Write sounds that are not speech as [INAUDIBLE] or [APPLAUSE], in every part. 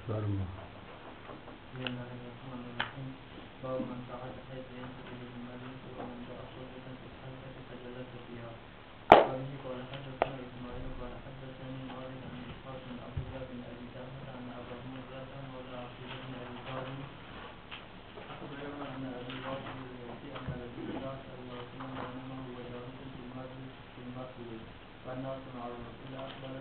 بسم الله باب من قعد حيث ينتهي به المجلس ومن جاء صحبة في الحلقة فجلس فيها وبه قال حدثنا اسماعيل قال حدثني مالك عن اسحاق بن عبد بن ابي جهل ان ابا هريره مولى عقيل بن ابي طالب اخبرنا ان ابي واقد اليوسي ان رسول الله. صلى الله عليه وسلم جالس في المسجد فالناس مع الرسول اقبل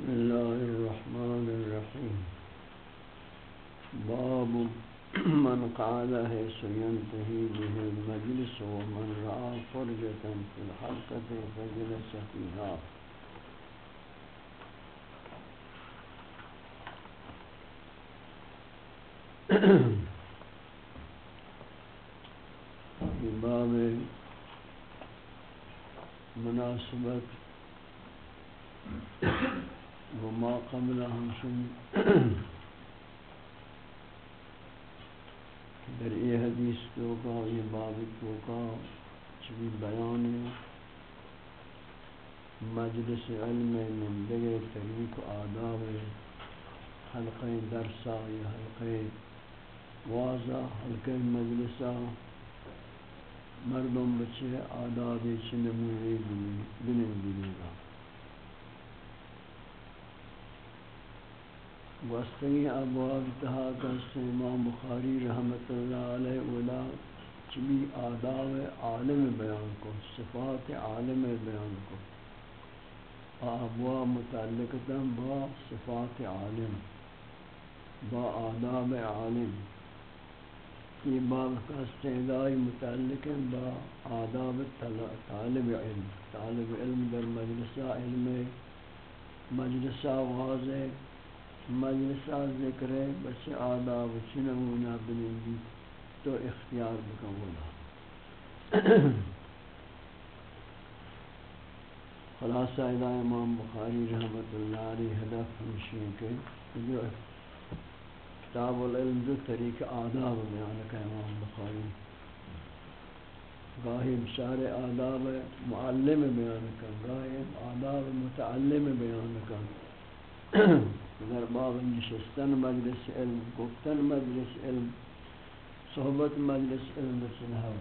بسم الله الرحمن الرحيم باب من قعد حيث ينتهي به المجلس ومن رأى فرجة في الحلقة فجلس فيها في [CLEARS THROAT] باب مناسبت وما قبل همشن در یہ حدیث تو کا یہ باب تو کا چوی بیان مجلس علم من بغیر طریق آداب حلقہ درسہ یا حلقہ واضح حلقہ مجلسہ۔ مردم بچے آداب چنموری بنن بنیگا واسطنی ابواب تحاک امام بخاری رحمت اللہ علیہ ولا چمی آداب عالم بیان کو، صفات عالم بیان کو۔ ابواب متعلقتا با صفات عالم، با آداب عالم۔ یہ باب کا استعدائی متعلق ہے با آداب طالب علم۔ طالب علم در مجلسہ، علم مجلسہ واضح مجلسہ ذکر ہے بچے آداب چنمونہ بنیگی تو اختیار بکولا خلاصہ الہ امام بخاری رحمت اللہ علیہ ہدف ہمشی کے جو کتاب العلم دو طریق آداب بیان کا امام بخاری، گاہی بشار آداب معلم بیان کا، گاہی آداب متعلم بیان کا۔ در باب نشستن مجلس علم گفتن مجلس علم صحبت مجلس علم بسنہا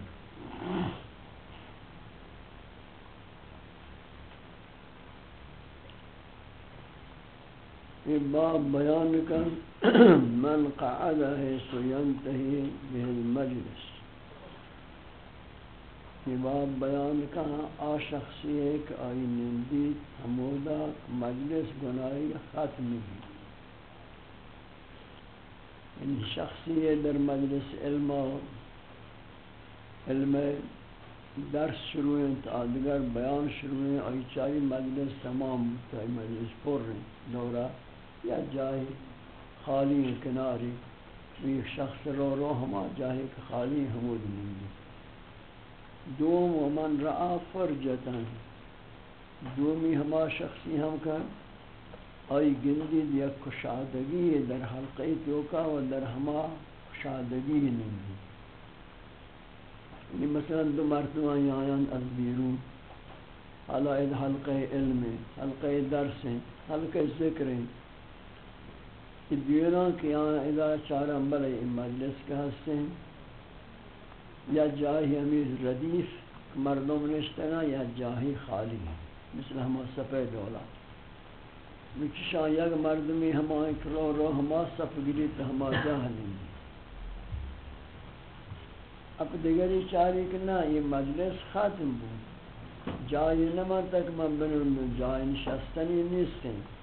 یہ باب بیان کر [CLEARS THROAT] من قعد حيث ينتهي به المجلس. یہ باب بیان کہا آ شخصی ہے کہ آئی نندی حمودہ مجلس گناہی ختم بھی یعنی شخصی در مجلس علم علم درس شروع ہیں تا دیگر بیان شروع ہیں، آئی چاہی مجلس تمام تا مجلس پر رہیں دورہ یا جاہی خالی کناری ایک شخص رو رو ہما، جاہی کہ خالی حمود نہیں دوم ومن رعا فرجتن دومی ہما شخصی ہم کر آئی گندی دیا کشادگی در حلقی توکا و در ہما کشادگی نہیں یعنی مثلا دو مرتبہ یایان از بیرون، حالا اید حلقہ علم حلقہ درس حلقہ ذکر کہ دیران کہ یہاں ادا چار امبر مجلس کے ہستے ہیں. یا جاہی امیر ردیف، مردم نشتنا یا جاہی خالی مثل ہما سفید دولا مچشا یک مردمی ہما اکرو رو ہما صف گری تو ہما جاہ نہیں اب دیگری چاری کہ نا، یہ مجلس ختم بود۔ جائی نما تک من بنرم جائی نشستنی نیستیں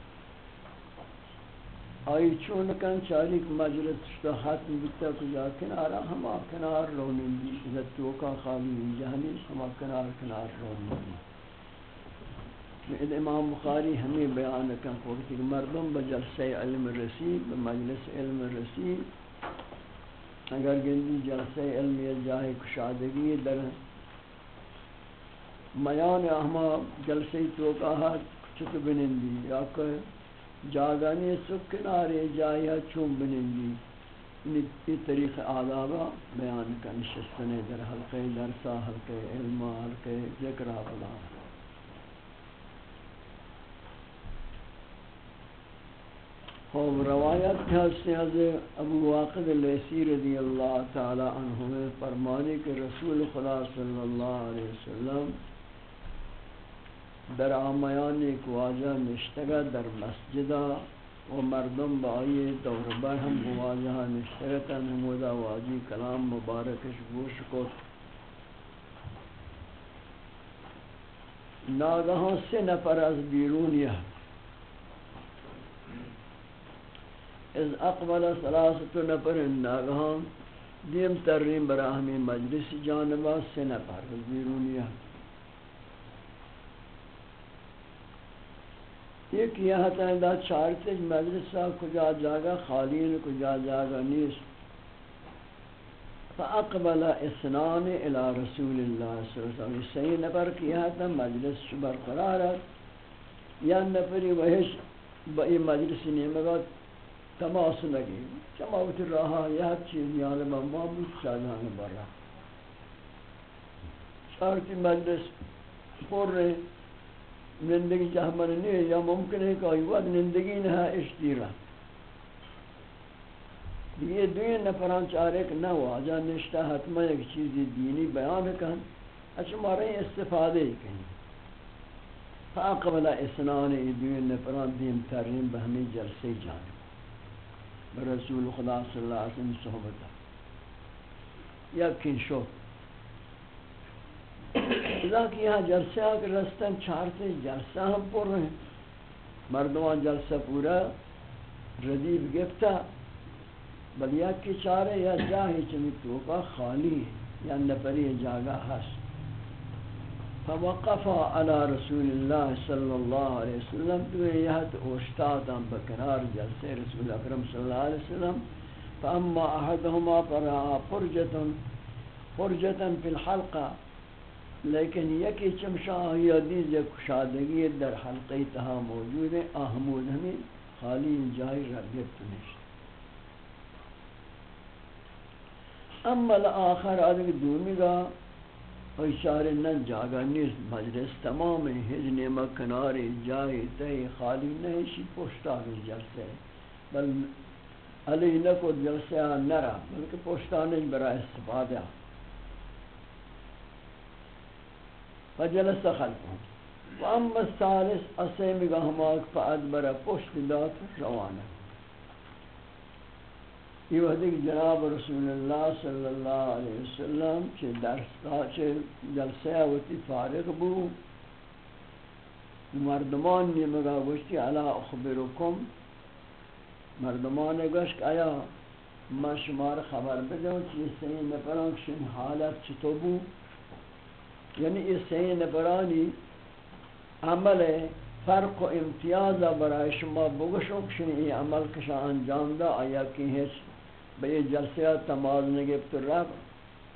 آئی چون کن چاری که مجلس تو ختم بیتا کجا کنارا ہما کنار رونن دی زتو کا خالی جہنی ہما کنار کنار رونن دی امام بخاری ہمیں بیان کن کہ مردم بجلسہ علم رسی بمجلس علم رسی اگر گندی جلسہ علم جاہ کشادگی در میان احما جلسہ تو کہا چک بنندی؟ یا کہ جاگانی سکنارے جایا چون بننگی یہ طریق آدابا بیان کا نشستنے در حلقے درسا، حلقے علم، حلقے ذکرہ بلا۔ خوب روایت کے حسن از ابو واقد لیسی رضی اللہ تعالی عنہ فرمانی کہ رسول خدا صلی اللہ علیہ وسلم در آمیان ایک واجہ نشتگا در مسجدہ و مردم بائی دور بر ہم واجہ نشتگتا نمودا واجی کلام مبارکش گوش کو ناگہاں سے نفر از بیرونیہ از اقبل سلاست نفر ناگہاں۔ دیم ترین براہمی مجلس جانبا سے نفر از بیرونیہ ایک یہاں تین دا چارتے مدرسہ کجا جاگا خالین کجا جاگا نیست فاقبل اسنان الى رسول اللہ صلی اللہ علیہ وسلم۔ صحیح نفر کی یہاں تین مجلس برقرار ہے۔ یا نفری وحش بئی مجلس نیمگا تماس لگی۔ چماوت رہا، یہ چیز یعنی معمود شاہدان برا۔ چارتی مجلس پر رہے۔ زندگی چاہمن نہیں یا ممکن ہے کہ وقت زندگی نہ ہے اشتیرا یہ دوئے نفران چارے کہ نہ واجہ نشتہ حتمہ ایک چیزی دینی بیان کن اچھا مارے استفادے کہیں فاقبل اسنان ای دوئے نفران دیم ترین بہمی جلسے جانے برسول خدا صلی اللہ علیہ وسلم صحبتہ یقین شو. خدا کی یہاں جلسہ آکر رستن چارتے جلسہ ہم پر رہے ہیں۔ مردمان جلسہ پورا ردیب گفتا بل یا کی چارے یا جاہی چمی توقع خالی ہے، یا نپری جاگہ ہست فوقفا على رسول اللہ صلی اللہ علیہ وسلم تو یہت اوشتاتا بکنار جلسے رسول اکرم صلی اللہ علیہ وسلم۔ فاما احدهما فرعا فرجتا فرجتا في الحلقہ لیکن یکی چمشاہ یا دیز یا کشادگی در حلقی تہا موجود ہے احمود ہمیں خالی جائی ربیت نشت اما الاخر آدھگ دومی گا اشارے نن جاگا نیست، مجلس تمام ہج نعمت کناری جائی تہی خالی نہیں شی پوشتانی جلسے. بل علی نکو جلسے نرا، بلکہ پوشتانی برای استفادہ. فجلس خلفهم واما الثالث اسیم گہماک فادبر پشت دات روانہ. یہ وحدی جناب رسول اللہ صلی اللہ علیہ وسلم چھ درس چھ جلسہ وتی فارغ بو مردمان نے مگا گوشتی علا اخبرکم. مردمان گوشت آیا ما شمار خبر بدوں چیز صحیح نفران شن حالت چطور بو یعنی اس سے نبرانی عمل فرق و امتیاز برای شما بگشو کشنی ای عمل کشا انجام دا آیا کی حیث بے جلسیات تماز نگفت رب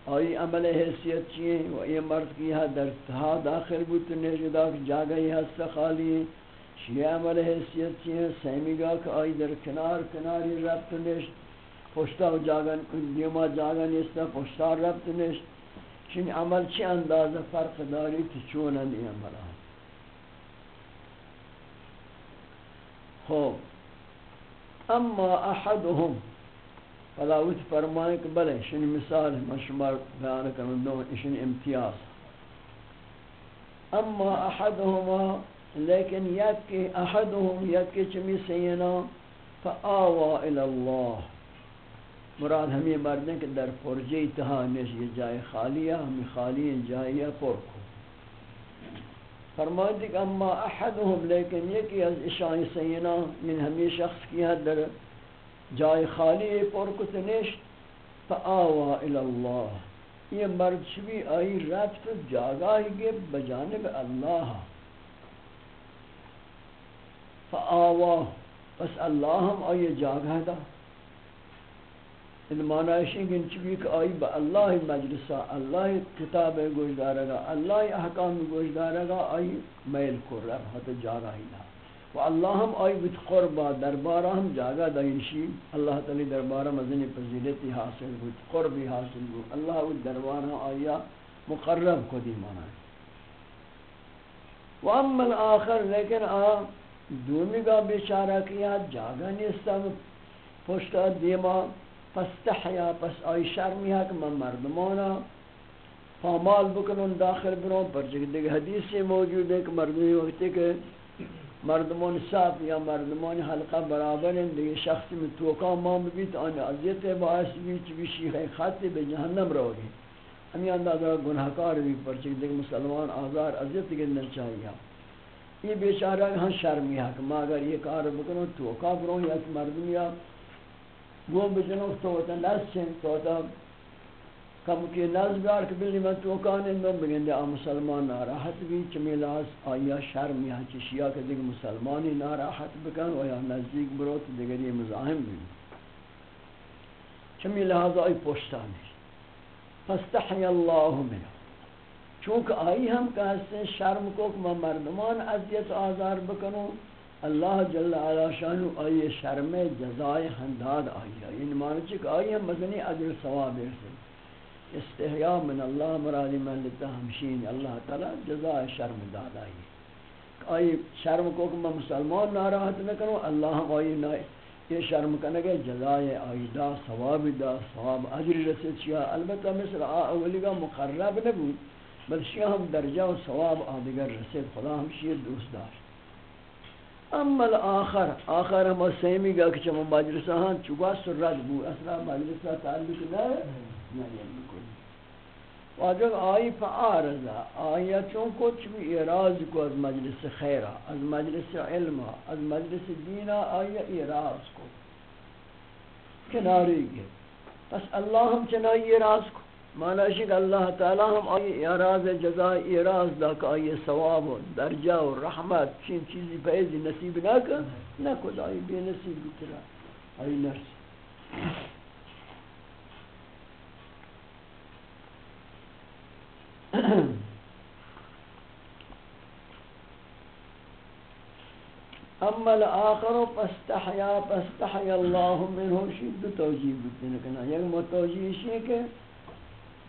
آئی عمل حیثیت چیئے و یہ مرد کی ہے در تہا داخل بود نیجدا جاگئی ہست خالی شیئے عمل حیثیت چیئے سیمی گا کہ آئی در کنار کناری رب تنشت پشتا جاگن دیما جاگن استا پشتا رب تنشت چین عمل چی اندازه فرق داری که چونن این عمل خوب اما احدهم فلاوت فرمائے کہ بلے شنی مثال مشمار بیان کرنے دو شنی امتیاز اما احدهما لیکن یکی احدهم یکی چمی سینا فآوا الى الله مراد ہمیں مردیں کہ در پرجے تہا نش یہ جائے خالیہ ہمیں خالی جائے پر کو۔ فرمائے کہ اما احدهم لیکن یکی از اشائی سینا من ہمی شخص کی در جائے خالی پر کتنشت فآوا الاللہ۔ یہ مرد شبی آئی رفت، جاگاہی گے بجانب اللہ۔ فآوا، پس اللہ ہم آئی جاگاہ دا۔ ان معنی ہے کہ چبی کہ آئی با اللہ مجلسہ اللہ کتاب گوش دارگا اللہ احکام گوش دارگا آئی میل کو رب حت جاگا ہی نہ و اللہ ہم آئی بیت قربا دربارہ ہم جاگا دائنشی اللہ تعالی دربارہ مزنی فضیلتی حاصل بیت قربی حاصل بیت اللہ و دربارہ آیا مقرب کو دی معنی ہے و اما الاخر لیکن آ دومی گا بیچارہ کیا جاگا نیستا پشتا دیما فاستحیا پس آئی شرمی ہے کہ من مردمانا فامال بکنن، داخل برون پر چکہ دیکھ حدیث سے موجود ہے کہ مردمی وقتی کہ مردمان صاف یا مردمان حلقہ برابر ہیں دیکھ شخص میں توقع مام بیت، آن عذیت باعث بیت، بیشی ہے خاطی بے جہنم رو گی ہمیں اندازہ گناہکار بھی پر چکہ دیکھ مسلمان آزار عذیت گندن چاہیے۔ یہ بیچارہ ہاں شرمی ہے کہ ما اگر یہ کار بکنو توقع برون یا مردمی وہ بجنو تو تا ناس تو تا کم کی ناس بیار کہ بلی من تو کان اندم بگندے آ مسلمان ناراحت بھی چمیلاس آیا شرم یا چشیا کہ دیکھ مسلمانی ناراحت بکن و یا نزدیک برو بروت دیگری مزاحم بھی چمی لہذا آئی پوشتانی فاستحی اللہ منہ چونکہ آئی ہم کہتے ہیں شرم کو کہ میں مردمان عذیت آزار بکنوں اللہ جل علا شانو آئی شرم جزائے ہنداد آئی ہے یعنی معنی چک آئی ہم مدنی عجر ثواب ارسل۔ استحیاء من اللہ، مرادی من ہمشین۔ اللہ تعالی جزائے شرم داد آئی آئی شرم کو کہ میں مسلمان ناراحت نہ کروں، اللہ ہم آئی نائی یہ شرم کرنے گے جزائے آئی دا ثواب دا ثواب عجر رسل شیعہ البتہ مثل اولی کا مقرب نبود بل شیعہ ہم درجہ و ثواب آدگر رسل خدا ہم دوست دار۔ اما الاخر، آخر ہم سیمی گا کہ چم مجلسہ ہاں چگا سرد بو، اصلا مجلسہ تعلق نہ نہیں کوئی واجب آئی فعارضا آیا چون کچھ بھی اعراض کو از مجلس خیرہ از مجلس علمہ از مجلس دینہ آیا اعراض کو. کناری گئے پس اللہ ہم چنائی اعراض کو؟ مانا شک اللہ تعالی ہم آئی اعراض جزائی اعراض دا کہ آئی ثواب و درجہ و رحمت، چین چیزی فیضی نصیب نہ کر نہ کد آئی بے نصیب بکرا۔ آئی نرس۔ اما الاخر فاستحیا فاستحیا اللہ منہ شد توجیب بتنکنا یک متوجیہ ہے کہ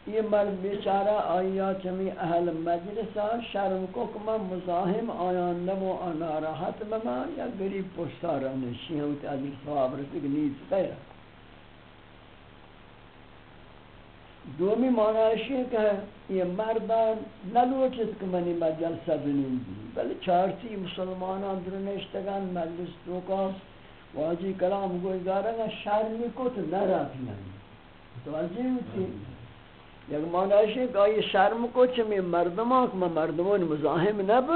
یہ مرد بیچارہ آیا چمی اہل مجلسا شرم کو کما مزاحم آیان نمو آناراحت مما، یا گریب پشتارا نشی ہوتی عزیز صحاب رسک نیت خیرہ دومی معنیشی ہے کہ یہ مردان نلوچت کہ منی مجلسہ بنین دی بلی چارتی مسلمانان درنشتگان مجلس تو واجی کلام گوئی دارنگا شرمی کو تو نرافی نہیں متوجہ ہوتی یک معنی ہے کہ یہ شرم کو چمی مردمان کہ مردمان مزاحم نب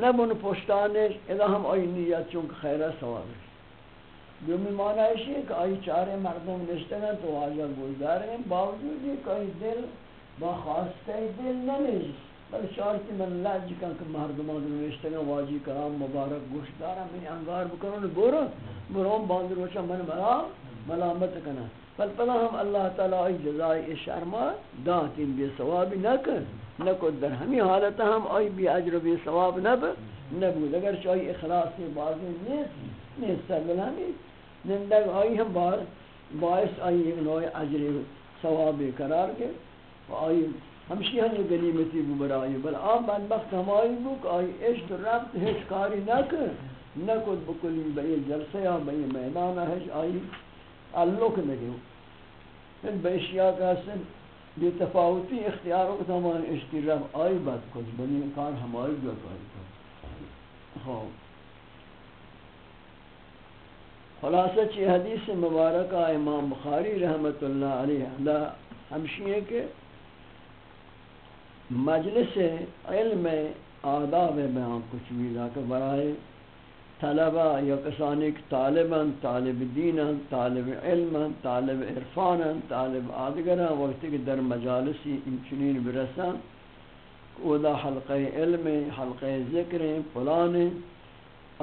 نبون پشتانش اذا ہم آئی نیت چونکہ خیرہ ثواب ہے۔ دومی معنی ہے کہ آئی چارے مردم نشتگن تو واجہ گوزدار ہیں، باوجود یہ کہ دل با خواستے دل نمیش بل شارتی من لج کن کہ مردمان رو نشتگن واجی کرام مبارک گوش گوشدارا منی انگار بکنون برو برو باندر وچا من مرا، ملامت کنن بل پلا ہم اللہ تعالی جزائے شرما داتین بے ثواب نہ کر نہ کو در ہمی حالت ہم آئی بی اجر بے ثواب نہ نہ بود اگر چاہی اخلاص سے بازی نیست نیست سبلانی نندگ آئی ہم بار باعث آئی ایک نوع اجر ثواب قرار کے آئی ہمشی ہنی غنیمتی ببرائی بل آم بدبخت ہم آئی بو کہ آئی عشق ربط ہیچ کاری نہ کر نہ کد بکلی بئی جلسے یا بئی میدان ہیچ آئی تعلق نگیو پھر بیشیا کا سن بے تفاوتی اختیاروں کو تمام اشتراف آئی بات کچھ بنی کار ہماری جو کاری کر ہاں خلاصہ چی حدیث مبارکہ امام بخاری رحمت اللہ علیہ اللہ ہمشی ہے کہ مجلس علم آداب بیان کچھ بھی کہ برائے طلبہ یا کسانی کہ طالباً طالب دیناً طالب علما طالب عرفانا طالب آدگراً وقتی کہ در مجالسی انچنین برساں اودا حلقہ علم حلقہ ذکر پلان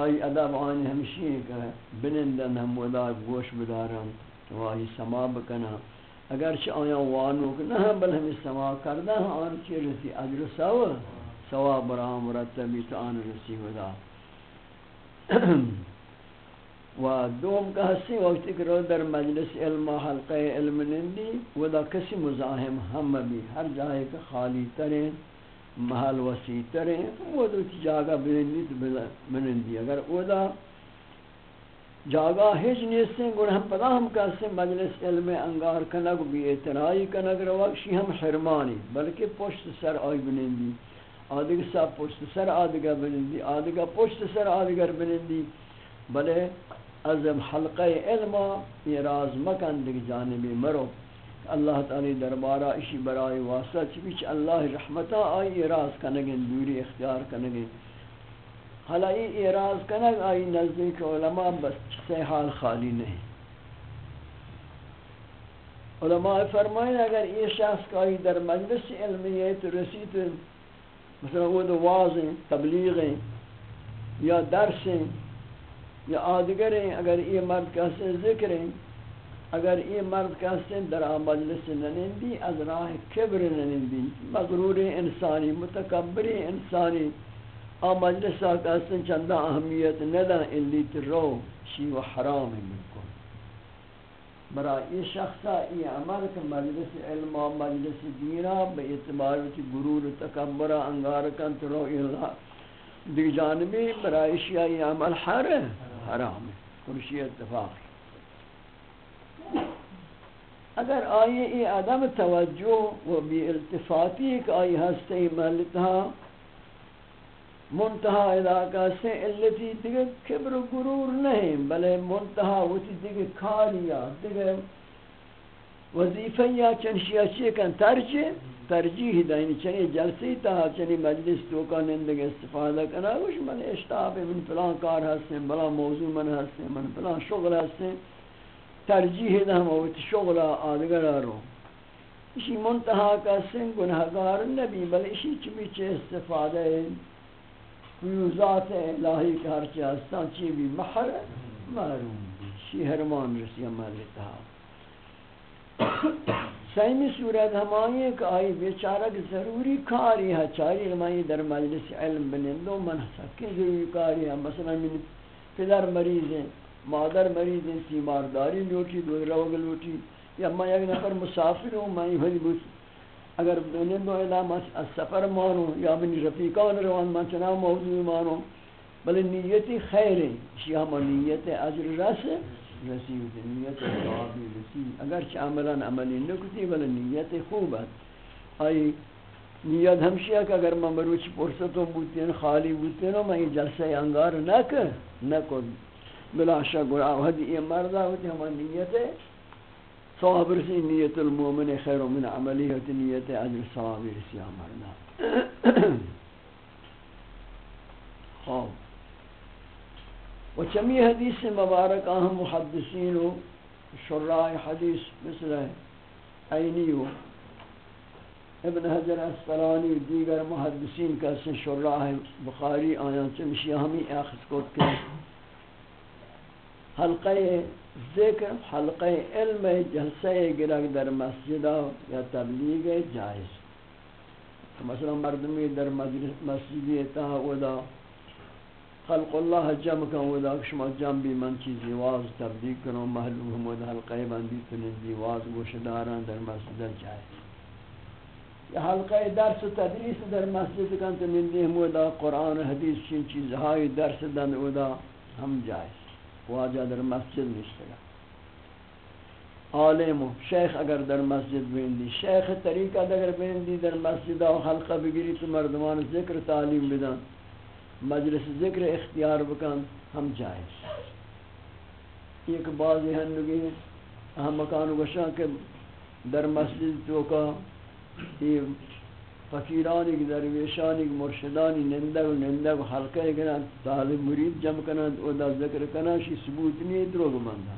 آئی ادب آنی ہمشی کہ بنندن ہم ودا گوش بدارن واہی سما بکنا۔ اگرچہ آیا وانو کہ نہ، بل ہمیں سما کردہ، آن چی رسی اجر سوا سوا برام مرتبی تو آن رسی ودا و دوم کا حسی وقتی کہ رو در مجلس علم و حلقہ علم نندی ودا کسی مزاحم ہم بھی ہر جائے کہ خالی ترین، محل وسیع ترین وہ دو تی جاگہ بنندی تو بنندی اگر ودا جاگہ ہیچ نیستیں گوڑ ہم پدا ہم کہتے ہیں مجلس علم انگار کنگ بھی اعترائی کنگ روکشی ہم حرمانی. بلکہ پشت سر آئی بنندی آدھگ سا پشت سر آدھگا بنندی آدھگا پشت سر آدھگر بنندی بلے از حلقہ علم، یہ راز مکن دیکھ جانبی مرو۔ اللہ تعالی دربارہ اشی برائی واسطہ چبیچ اللہ رحمتہ آئی اعراض کنگن دوری اختیار کنگن حالا یہ اعراض کنگ آئی، نزدیک علماء بس سے حال خالی نہیں۔ علماء فرمائیں اگر یہ شخص کا در مجلس علمیت رسیت مثلا وہ دو واضح تبلیغیں یا درسیں یا آدگریں، اگر یہ مرد کہتے ذکریں، اگر یہ مرد کہتے در مجلس ننندی از راہ کبر ننندی مغرور انسانی، متکبر انسانی آ مجلس چندہ اہمیت ندہ اللی ترو شی و حرام ملکن برای این شخصا این عمل که مجلس علم و مجلس دینا به اعتبار کی گرور تکبر انگار کن تو اللہ دی جانبی برای شیعہ این عمل حر حرام کنشی اتفاق اگر آئی ای عدم توجہ و بی التفاتی کہ آئی ہستے ملتہا منتہا علاقہ سے علتی دیگه کبر و گرور نہیں، بلے منتہا ہوتی دیگه کاریا دیگه وظیفہ چنشی اچھی کن ترجیح ترجیح دائنی چنی جلسی تا، چنی مجلس تو کا نندگ استفادہ کنا، وش من اشتاب من فلان کار ہستے بلا موضوع من ہستے من فلان شغل ہستے ترجیح دا ہم ہوتی شغل آدگر آرو اسی منتہا کا سن گناہگار نبی بل اسی چمی چے استفادہ ہے فیوزات الہی کے ہر چیز چی بھی محر محروم بھی شی حرمان رسی عمل تہا سیمی صورت ہمائی ہے کہ آئی بیچارہ کی ضروری کاری ہے چاری ہمائی در مجلس علم بنندو من سکیں ضروری کاری ہے مثلا من پدر مریض ہیں مادر مریض ہیں تیمارداری لوٹی دو روگ لوٹی یا میں ایک نفر مسافر ہوں میں ہی بھلی اگر بینن دو اعلام از سفر مانو یا من رفیقان روان، من چنا موضوع مانو. بل نیتی خیر ہے شیعہ من نیت اجر رس؟ رسید نیت ثوابی رسید اگر چه عملا عملی نکتی بل نیت خوب ہے آئی نیت ہمشیہ کہ اگر من بروچ پرستوں بودتی ہیں خالی بودتی ہیں میں جلسہ انگار نہ کر نہ کن بلا شک گرا ودی یہ مردہ ہوتی ہمیں نیت ہے ثواب رسی نیت المومن خیر من عملی ہوتی نیت اجر ثواب رسی آمرنا خواب و چمی حدیث مبارک اہم محدثین و شراء حدیث مثل عینی و ابن حجر اسقلانی و دیگر محدثین کا سن شراء بخاری آیان چمشی ہمیں اخذ کو کہ حلقہ ذکر، حلقہ علم، جلسہ گرگ در مسجد یا تبلیغ جائز. مثلا مردمی در مسجدی تا ودا، خلق اللہ جمع کا ودا، شما جمع بھی من چیزی واز تبلیغ کرو محلوم ودا حلقہ بندی تنزی واز گوشداران در مسجد جائز. یا حلقہ درس و تدریس در مسجد کن تو من دیم ودا، قرآن، حدیث، چین چیزهای درس دن ودا، ہم جائز. واجہ در مسجد نشتگا. عالم و شیخ اگر در مسجد بیندی، شیخ طریقہ اگر بیندی در مسجد و حلقہ بگیری تو مردمان ذکر تعلیم بدن، مجلس ذکر اختیار بکن، ہم جائز. ایک بعضی ہنگی ہم مکان گشاں کہ در مسجد تو کا، یہ فقیرانی کی درویشانی کی مرشدانی نندگ و نندگ و حلقه کنند طالب مرید جمع کنند، او دا ذکر کنند شی ثبوت نہیں دروگ مندہ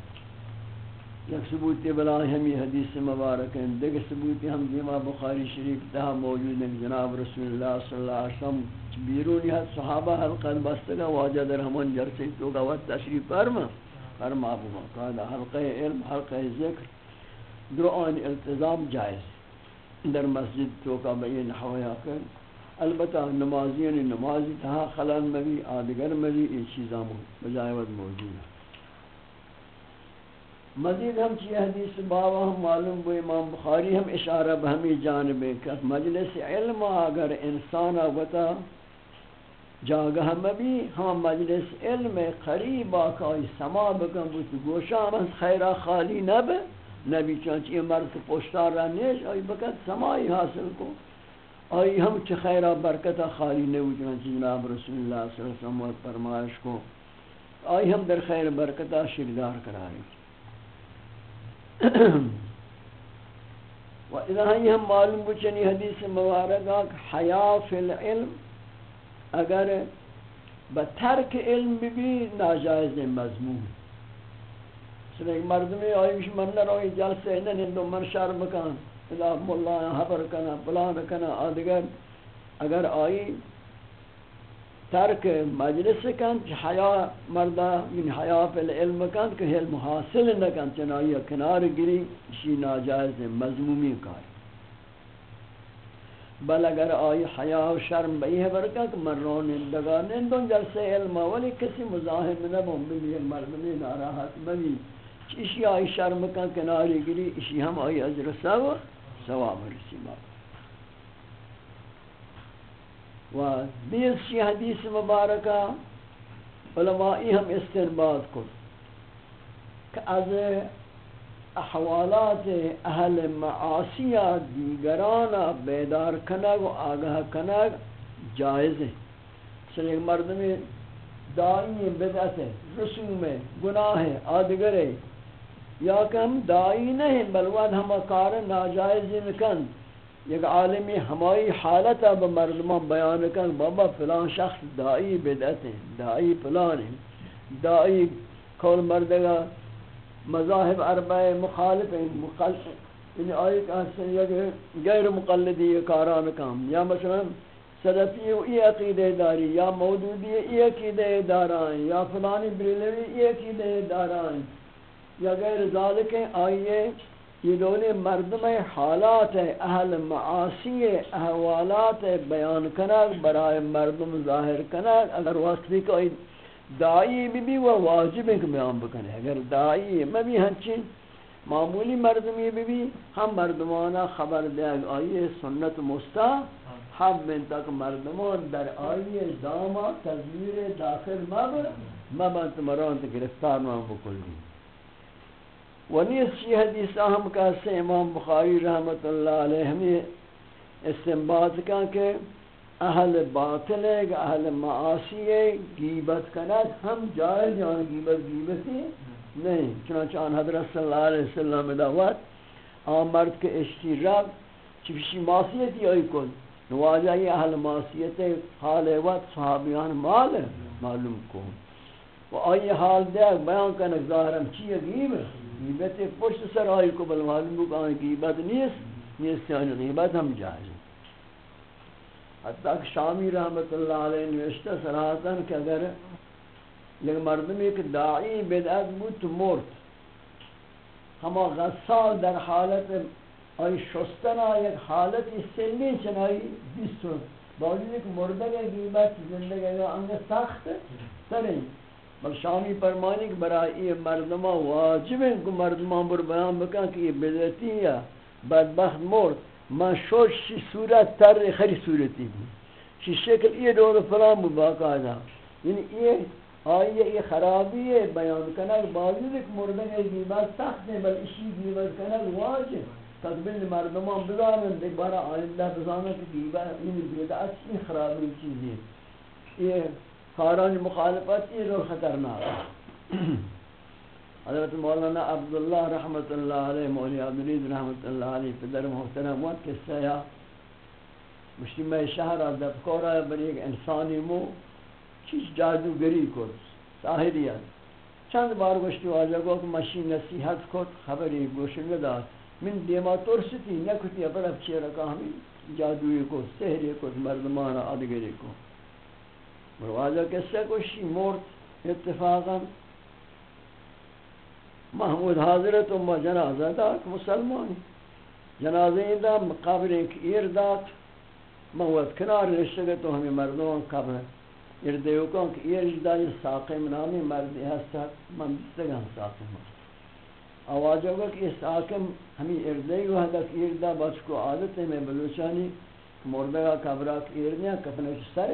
یک ثبوت بلائی ہمی حدیث مبارک ہیں دیکھ ثبوت ہم دیما بخاری شریف تہا موجود ہیں جناب رسول اللہ صلی اللہ علیہ وسلم بیرونی حد صحابہ حلقہ بستگا واجہ در ہمان جرسی تو گا وقت تشریف فرما. فرما ابو مقادہ حلقہ علم حلقہ ذکر درعان التزام جائز در مسجد تو کا بین حویا کر۔ البتہ نمازی یعنی نمازی تہا خلال مبی آدگر مبی یہ چیزاں بجائے موجود ہے مزید ہم چی حدیث بابا ہم معلوم بو امام بخاری ہم اشارہ بہمی جانب کہ مجلس علم اگر انسان آگتا جاگہ مبی ہم ہاں مجلس علم قریب آکائی سما بکن، بوت گوشا ہم خیرہ خالی نبے نبی چانچ یہ مرد پوشتار رہا نیش، آئی بکت سمائی حاصل کو۔ آئی ہم چھ خیرہ برکتہ خالی نبی چانچ جناب رسول اللہ صلی اللہ علیہ وسلم فرمائش کو۔ آئی ہم در خیر برکتہ شردار کرائیں۔ و اذا ہی ہم معلوم بچنی حدیث مبارکہ حیاء فی العلم، اگر بترک علم بھی ناجائز مضمون۔ سن ایک مردمی آئیش من نروی جلسے ننندو من شرم کن اذا مولا حبر کنا پلان کنا، آدگر، اگر آئی ترک مجلس کن حیا مردہ یعنی حیا فی العلم کن، کہ علم حاصل نہ کن، چنائی کنار گری شی ناجائز مضمومی کار۔ بل اگر آئی حیا و شرم بئی ہے برکت مرون اندگار نندون جلسے علم، ولی کسی مزاحم نبون بھی مردمی ناراحت مبی اسی آئی شرم کن کناری گری اسی ہم آئی عزر سوا ثواب رسی باب و دیس شی حدیث مبارکہ علمائی ہم استنباد کو کہ از احوالات اہل معاصیہ دیگرانا بیدار کنگ و آگاہ کنگ جائز ہیں سلیک مرد میں دائی بدعت ہے رسوم ہے گناہ ہے آدگر ہے یا کہ ہم دائی نہیں بلواد ہم کار ناجائز نکن۔ یک عالمی ہمائی حالت اب مردمان بیان کن، بابا فلان شخص دائی بدعت ہیں دائی فلان ہیں دائی کول مردگا، مذاہب اربع مخالف ہیں مخالف یعنی آئی کہ غیر مقلدی کاران کام۔ یا مثلا سلفی ای عقیدہ داری، یا مودودی ای عقیدہ دارائیں یا فلانی بریلوی ای عقیدہ دارائیں یا غیر ذالک آئیے، یہ دولے مردم حالات اہل معاصی احوالات بیان کنک برای مردم ظاہر کنک اگر وقت کوئی دائی بھی بھی وہ واجب ہے کہ بیان بکنے، اگر دائی میں بھی ہنچین معمولی مردمی بھی بھی ہم مردمانا خبر دے آئیے سنت مستا حب من تک مردمان در آئیے داما تذمیر داخل مبر مبنت مرانت گرفتار مان بکل دی۔ ونیس چی حدیث اہم کا سے امام بخاری رحمت اللہ علیہ ہمیں استنباط کا کہ اہل باطل ہے اہل معاصی ہے گیبت کنات ہم جائز جان گیبت گیبتی نہیں چنانچہ آن حضرت صلی اللہ علیہ وسلم دعوت، آن مرد کے اشتی اشتراک چکشی معصیتی آئی کن. نواجہ یہ اہل معصیت حال وقت صحابیان مال معلوم کن. و آئی حال دے بیان کنک ظاہرم چیئے گیب غیبت پشت سر آئی کو بل معلوم کو کہاں غیبت نیست نیست یعنی غیبت ہم جائز حتی کہ شامی رحمت اللہ علیہ نوشتہ سراحتاً کہ اگر یک مردم ایک داعی بدعت بود تو مرد. ہما غصال در حالت آئی شستن آئی حالت سلی چنائی بیستون باوجود ایک مردگ غیبت، زندگی انگا سخت ترین. بل شامی فرمانی کہ برای مردما واجب ہے کہ مردما بر بیان بکن کہ یہ بدعتی یا بدبخت مرد. من شوش شی صورت تر خری صورتی بھی شی شکل یہ دور فلان باقاعدہ یعنی یہ آئیے یہ خرابی ہے، بیان کنک باوجود ایک مردن غیبت سخت ہے بل اشی غیبت کنک واجب. تقبل مردمان بدانن دیکھ بارا آئندہ بزانا کہ غیبت این یعنی بدعت، این خرابی چیزی ہے. یہ کاران مخالفت یہ رو خطرناک حضرت مولانا عبداللہ رحمت اللہ علیہ مولی عبدالعید رحمت اللہ علیہ، پدر محترم، وقت کے سیاح مشتی میں شہر آدھب کورا بر ایک انسانی مو چیز جادوگری کو ساہریت چند بار گوشتی واجہ گو کہ مشین نصیحت کت خبری گوشن گدا من دیما ترستی نکتی اپر اب چی رکا ہمیں جادوی کو سہری کو مردمان آدگری کو مرواجہ کسے کو شی مورت اتفاقا محمود حاضرت و جنازہ دات مسلمانی جنازہ دا قبر ایک ایر دات موت کنار رشتگے تو ہمیں مردمان قبر اردیو کن کہ یہ رجدہ یہ ساقم نامی مردی ہستا من بستگا ہم ساقم ہستا آواز ہوگا کہ یہ ساقم ہمیں اردیو ہے کہ اردہ بچ کو عادت ہے میں بلوچانی مردگا کبرا کی اردیاں کپنے کی سر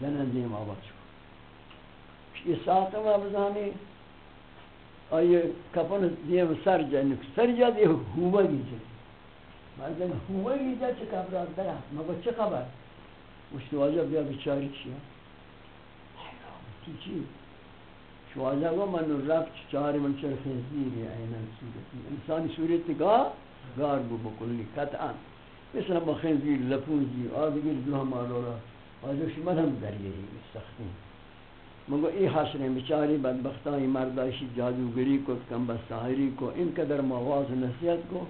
جنن دیم آواز کو یہ ساقم ابزانی آئیے کپن دیم سر جنن سر جا دی ہوا گی جائے۔ مردن ہوا گی جائے چھ کبرا درہ مگو چھ خبر مشتی واجہ بیا بچاری چیا۔ چی شواجہ گو من رب چاری من چر خنزیر یا اینن صورتی۔ انسانی صورت گا، گار بو بکلی، قطعا۔ مثل ما خنزیر لپونزی آدگر دو ہم آلورا واجہ شمر ہم دریئی سختین مگو ای حشر بچاری بدبختانی مرداشی جادوگری کو کم بساہری کو، ان قدر مواز نصیحت کو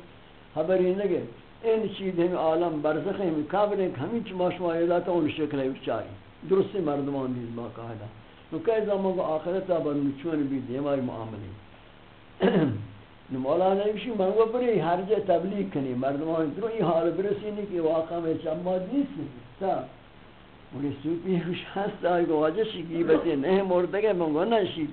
خبری نگے۔ این چیز ہم عالم برزخ ہم کابر ایک ہمیں چما شما ایداتا ان شکل ہے بچاری درست مردمان دیز باقاعدہ۔ نو کہ زمان کو آخرت آبا نچون بھی دیمائی معاملی نو مولانا نبیشی من کو پری ہر جے تبلیغ کنی۔ مردمان درو یہ حال برسی نہیں کہ واقع میں چمہ دیس تا مجھے سوپی خوش ہستا ہے کہ واجہ شی گیبتی نہیں مردگے من کو نشی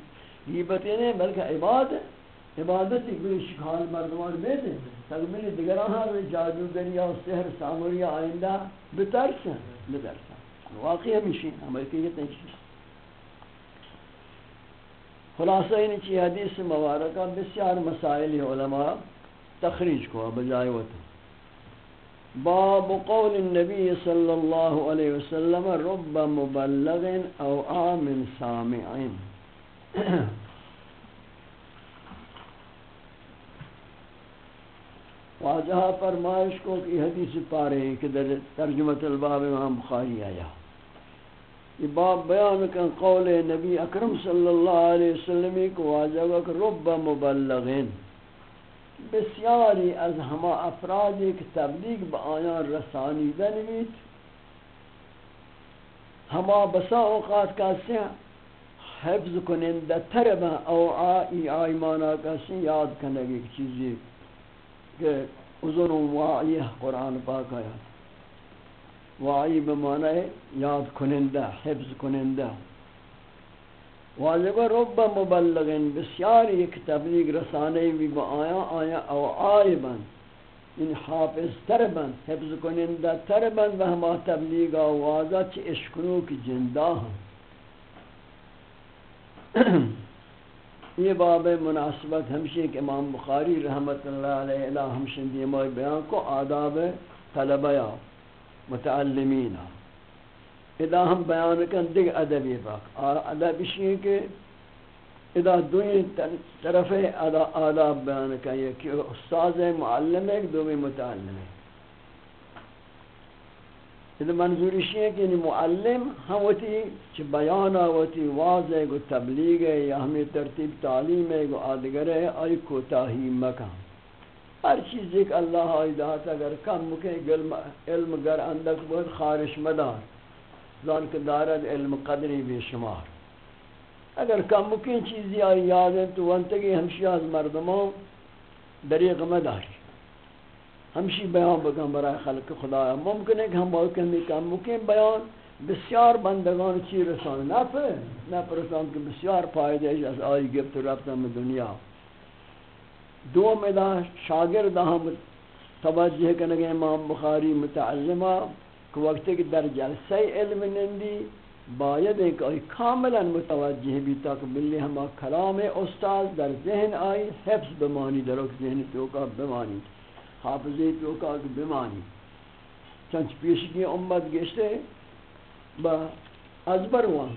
گیبتی نہیں بلکہ عبادت عبادتی کوئی شکال مردمان بیدے تقبیل دیگران ہاں جادوگری و سحر ساموری آئندہ بترسن بترسن واقعی ہمیشی ہمیں کہتے ہیں خلاصہ ان چی حدیث مبارکہ بسیار مسائل علماء تخریج کو بجائے وطن باب قول النبی صلی اللہ علیہ وسلم رب مبلغ او عام سامعین واجہ فرمائش کو کہ حدیث پارے کہ در ترجمت الباب امام بخاری آیا۔ یہ باب بیان کن قول نبی اکرم صلی اللہ علیہ وسلم کو واجہ کہ رب مبلغین بسیاری از ہما افراد ایک تبلیغ با آیان رسانی دنوید ہما بسا اوقات کسی حفظ کنندہ تربا او آئی آئی مانا کسی یاد کنگی چیزی کہ ازن و وائی قرآن پاک آیات وائی بمعنی یاد کنندہ حفظ کنندہ واجب رب مبلغن بسیار ایک تبلیغ رسانے بھی با آیا آیا او آئبن ان یعنی حافظ تربن حفظ کنندہ تربن و ہما تبلیغ آوازہ چی اشکنو کی جندہ ہیں [CLEARS THROAT] یہ باب مناسبت ہمشہ کہ امام بخاری رحمت اللہ علیہ الہ ہمشہ دیمائی بیان کو آداب طلبیہ متعلمین۔ ادا ہم بیان کن دیکھ ادبی باق ادب اسی کہ ادا دوئی طرف ادا آداب بیان کن یہ کہ استاذ معلم ہے دومی متعلم ہے۔ ادا منظور اسی کہ یعنی معلم ہم ہوتی چھ بیانا ہوتی واضح گو تبلیغ ہے، یا ہمیں ترتیب تعلیم ہے، گو آدگر ہے، آئی کوتاہی مکان۔ ہر چیز ایک اللہ آئیدات اگر کم مکہ علم گر اندک بود خارش مدار۔ زان کے دارد علم قدری بے شمار۔ اگر کم مکہ چیزی آئی یاد تو وانتگی ہمشی از مردمان دریق مداری۔ ہمشی بیان بکن برای خلق خدا۔ ممکن ہے کہ ہم باید کمی کم مکہ بیان بسیار بندگان چی رسان۔ نہ پر رسان کہ بسیار فائدہ ہے از آئی گفت رفتہ میں دنیا۔ دو مدا شاگرد ہم توجہ کنگے امام بخاری متعلمہ۔ کہ وقت کہ در جلسہ علم نندی، باید ایک آئی کاملا متوجہ بھی تک بلی ہما کلام استاد در ذہن آئی حفظ بمانی، در اک ذہن توکا بمانی. حافظی توکا بمانی. چنچ پیشگی امت گشتے با ازبر وان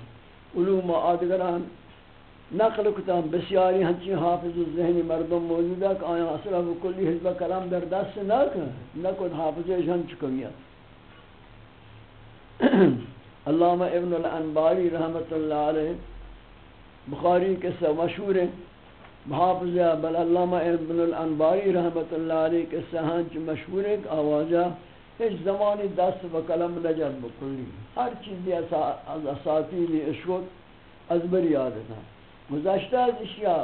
علوم آدگران نقل کتاب بسیاری ہنچی حافظ الذہنی مردم موجود ہے کہ آیا اصلا کلی حزب کلام در دست نہ کن نہ کن حافظ جان چکمیت. علامہ ابن الانباری رحمت اللہ علیہ بخاری کے سے مشہور ہے محافظ بل علامہ ابن الانباری رحمت اللہ علیہ کے سہانچ مشہور ہے آوازہ ہیچ زمانی دست و قلم نجد بکلی۔ ہر چیزی از اساتیلی اشکت از بری آدتا گزشتہ از اشیاء،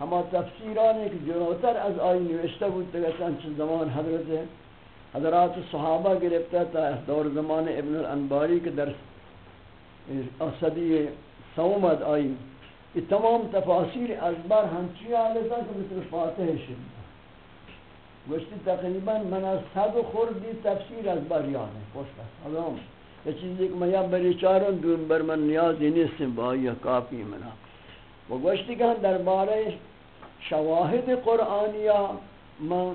ہما تفسیرانی کہ جنوتر از آئی نوشتہ بود تگا چند زمان حضرت حضرات صحابہ گرفتا تا دور زمان ابن الانباری کے در صدی سومد آئی۔ یہ تمام تفاصیر ازبر ہنچی آلتا کہ مثل فاتح شد۔ گوشتی تقریباً من از صد خوردی تفسیر ازبر یعنی یاد ہے خوش بس یہ چیزی کہ میں یا بری چاروں دون بر من نیازی نیستم با آئی کافی منا و گوشتی کہ دربارے شواہد قرآنیہ من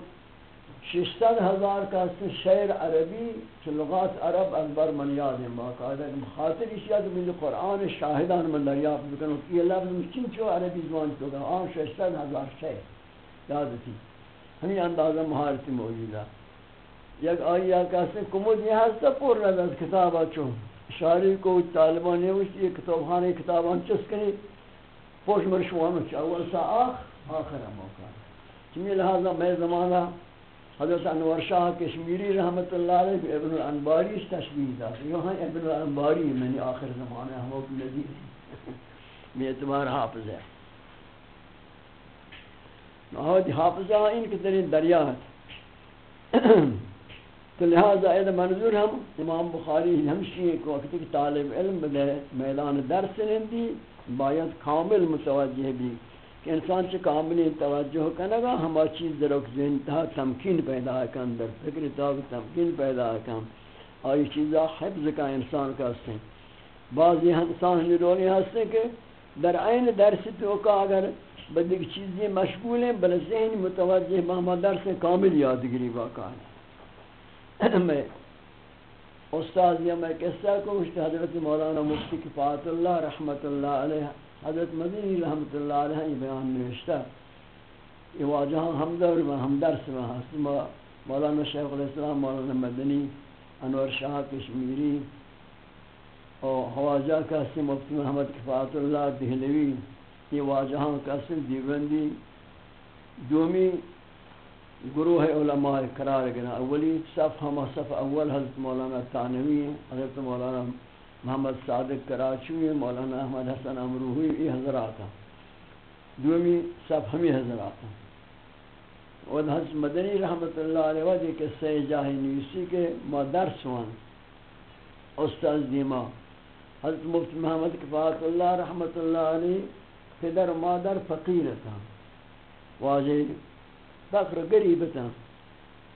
ششتد ہزار کا شعر عربی چھ لغات عرب اکبر من یاد ہیں باقاعدہ خاطر اشیاء تو مجھے قرآن شاہدان من دریافت بکنو یہ لفظ مچن چو عربی زبان تو گا؟ آن ششتد ہزار شعر، یاد تھی۔ ہمیں اندازہ مہارتی موجودہ یک آئی کہتے ہیں کمود یہ ہستا پور رہا از کتابہ چون شاعری کو طالبان یہ وشتی یہ کتاب خانے کتابان چس کنی۔ پوش مرشوان چا اول سا آخ، آخر موقع۔ چمی لہذا میں زمانہ حضرت انور شاہ کشمیری رحمت اللہ علیہ ابن الانباری اس تشبیح دا یہاں ابن الانباری میں نے آخر زمانے ہم اپنے نزیر میں اعتبار حافظ ہے۔ نہاد حافظہ ان کے ترین دریا ہے۔ [CLEARS THROAT] تو لہذا اید منظور ہم، امام بخاری ہمشی ایک وقت کی طالب علم بدے میدان درس لندی باید کامل متوجہ بھی۔ کہ انسان سے کاملی توجہ کرنے گا ہما چیز در ذہن تھا، تمکین پیدا کن در فکر تا تمکین پیدا کن آئی چیزا حفظ کا انسان کا ہستے بعضی انسان نرولی ہستے کہ در عین درس تو کا اگر بدک چیزیں مشغول ہیں بل ذہن متوجہ مہما درس کامل یادگیری واقع ہے۔ [COUGHS] میں استاد یا میں قصہ کو حضرت مولانا مفتی کفایت اللہ رحمت اللہ علیہ حضرت مدینی رحمت اللہ علیہ یہ بیان نوشتہ، یہ واجہ ہمدر و ہمدرس و حسن مولانا شیخ الاسلام مولانا مدنی، انور شاہ کشمیری اور خواجہ قاسم مفتی محمد کفایت اللہ دہلوی، یہ واجہ قاسم دیوبندی، دومی گروہ علماء قرار گنا اولی صف ہم صف اول حضرت مولانا تانوی، حضرت مولانا محمد صادق کراچوی مولانا احمد حسن امروہی یہ حضرات دومی سب ہمی حضرات اور حضرت مدنی رحمت اللہ علیہ وجہ کے سی جاہی نیوسی کے ما درس وان استاذ دیما، حضرت مفت محمد کفات اللہ رحمت اللہ علیہ پدر مادر فقیر تھا واجہ فقر گریب تھا۔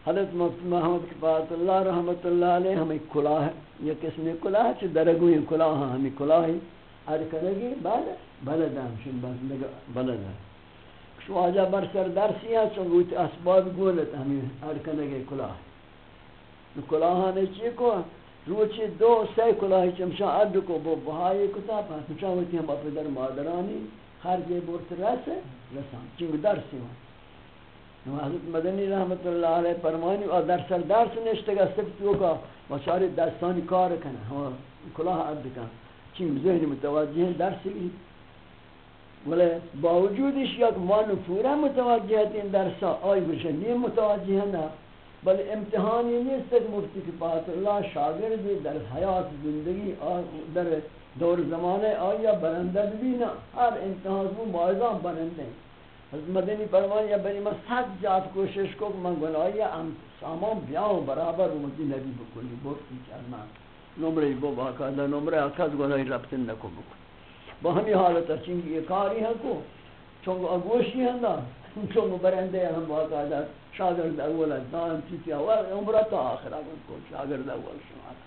حضرت مفتی محمد کفایت اللہ رحمت اللہ علیہ ہمیں کلاہ یہ قسم کلاہ چھ درگوی کلاہ ہاں، ہمیں کلاہ ہر کنگی بعد بلد ہم شن بلد ہم شو آجا بر سر درسی ہیں، چون اسباب گولت ہمیں ہر کنگی کلاہ کلاہ ہاں نے چی کو روچی دو سی کلاہ چمشا عد کو بو بہائی کتا پاس چاہوتی ہم اپنے در مادرانی، ہر جے بورت رس رسان چنگ درسی ہوں حضرت مدنی رحمت اللہ علیہ فرمانی اور در سر درس نشتے گا سب تو کا مشاری دستانی کار کنا ہاں کلاه عرض کن، چیم ذهن متوجه درس لی ولی باوجودش یک ما نفورا متوجهت این درسا آی بشه نیم متوجه نه بل امتحانی نیست که مفتی که پاس الله شاگردی در حیات زندگی در دور زمانه آیا برنده ببینه هر امتحان مو مایزان برنده مدنی فرمانی یا بری من صد جات کوشش کو من گناهی ام سامان بیاو برابر و مدی نبی بکلی برسی کرمان نمره بو باقاعدہ نمره اکد گناهی ربطن نکو بکن با ہمی حالتا چنگی یہ کاری ہے کو۔ چونگو اگوشی ہے نا۔ چونگو برنده ہم باقاعدہ شاگرد اول دان تیتی اول عمرہ تا آخر آگن کو شاگرد اول شمارا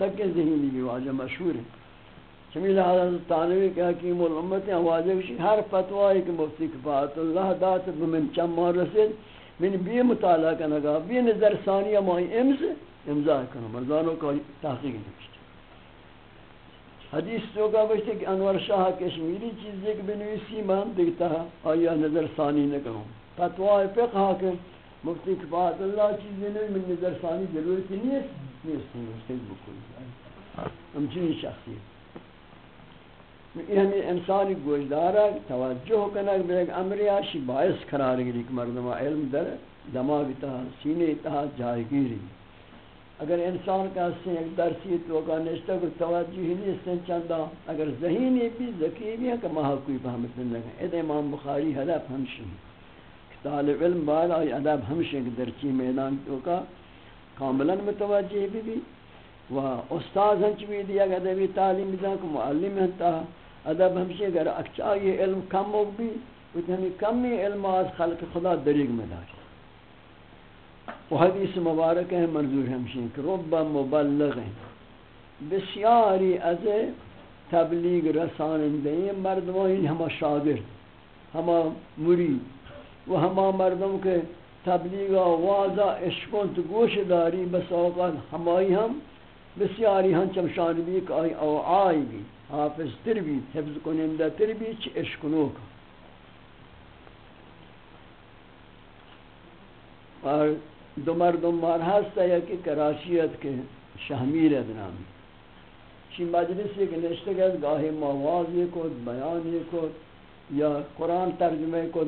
سکے ذہنی بھی واجہ مشہور ہے۔ شمیل حضرت تانوی کہ حکیم الامت ہیں واجب شی ہر فتوی کہ مفتی کفایت اللہ دات من چم رسید من بی مطالعہ کنگا بی نظر ثانیہ مائی امز امضا کنو مردانوں کا تحقیق نوشت حدیث تو کا بشتے کہ انور شاہ کشمیری چیز ایک بنویسی من دیکھتا ہے آیا نظر ثانی نہ کروں فتوی فقہ کہ مفتی کفایت اللہ چیزیں نہیں من نظر ثانی ضرورت نہیں ہے نیست نیست بکلی همچنین شخصی یہ ہمیں انسانی گوشدارا توجہ کنک بے ایک امریاشی باعث قرار گری کہ مردمہ علم در دماغ تہا سینے تہا جائے گیری۔ اگر انسان کا سے ایک درسی تو کا نشتہ کو توجہ ہی نہیں سن چندا اگر ذہینی بھی ذکی بھی ہے کہ ماہ کوئی فہمت نہیں۔ ہے امام بخاری ہدف ہمشی طالب علم بالا ادب ہمشی کہ درچی میدان تو کا کاملا متوجہ بھی بھی۔ و استاد ہنچ بھی دیا کہ ادبی تعلیم دا کو معلم ہنتا۔ ادب ہمشی اگر اچھائی علم کم ہو بھی اتنی کمی علم از خلق خدا دریگ میں داری و حدیث مبارک ہے، منظور ہمشین کہ رب مبلغ بسیاری از تبلیغ رسانندے مردمین یعنی ہما شاگرد، ہما مرید۔ و ہما مردم کے تبلیغ واضح عشقون تو گوش داری، بس اوقات ہمائی ہم بسیاری ہم چمشان بھی کہ آئی او آئی بھی، حافظ تر بھی، حفظ کنندہ تر بھی چھ عشقنو کا اور دو مردم مار ہستا یا کہ کراشیت کے شہمیر ادنامی شی مجلس ایک نشتگت گاہی مواز یہ کو بیان یہ کو یا قرآن ترجمہ کو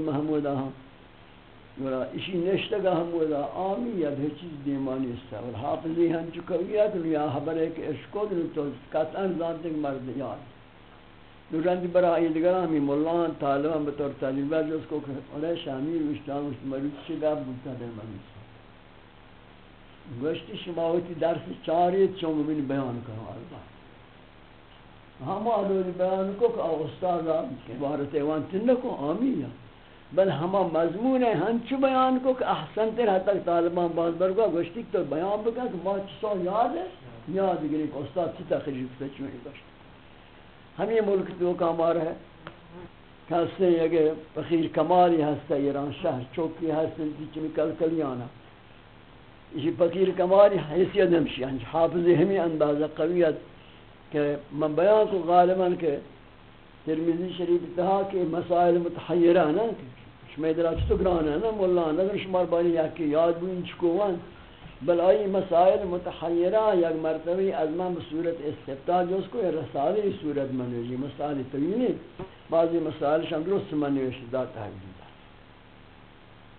محمود آہاں گورا اسی نشتگا حمودا آمی یا بھی چیز دیمانی استا اور حافظی ہم چکویت لیا حبر ہے کہ اشکو دل تو قطعا زانتے کہ مرد یاد نورندی برا ایدگر ہمی مولان طالبان بطور تعلیبہ جو اس کو کہ شامیر وشتان وشت مریض شگاب بودتا در مریض گوشتی شماوتی درس چاری چون بین بیان کرو البته ہم آدھوری بیان کو کہ استاد عبارت ایوان تنکو آمین بل ہما مضمون ہے، ہم بیان کو کہ احسن تر حد تک طالبان باز برگا گوشتی تو بیان بکن کہ ما چی سال یاد ہے؟ یاد گری کہ استاد چی تخریف سے چونی گوشت؟ ہم یہ ملک تو کامار ہے۔ کہ ہستے یہ فقیر کمالی ہستے ایران شہر چوکی ہستے جی چمی کل کلیانا یہ جی فقیر کماری حیثیت نمشی انج حافظ ہمیں اندازہ قویت کہ من بیان کو غالباً کہ ترمیزی شریف اتحا کہ مسائل متحیرہ نا۔ شمی درہ چطو گرانا نا مولا نظر شمار بانی یا یاد بوین چکوان بل آئی مسائل متحیرہ یک مرتبی از من بصورت استفتاح جو اس کو یہ رسالی صورت منویجی مسائل طویلی بعضی مسائل شم درست منویش داتا ہے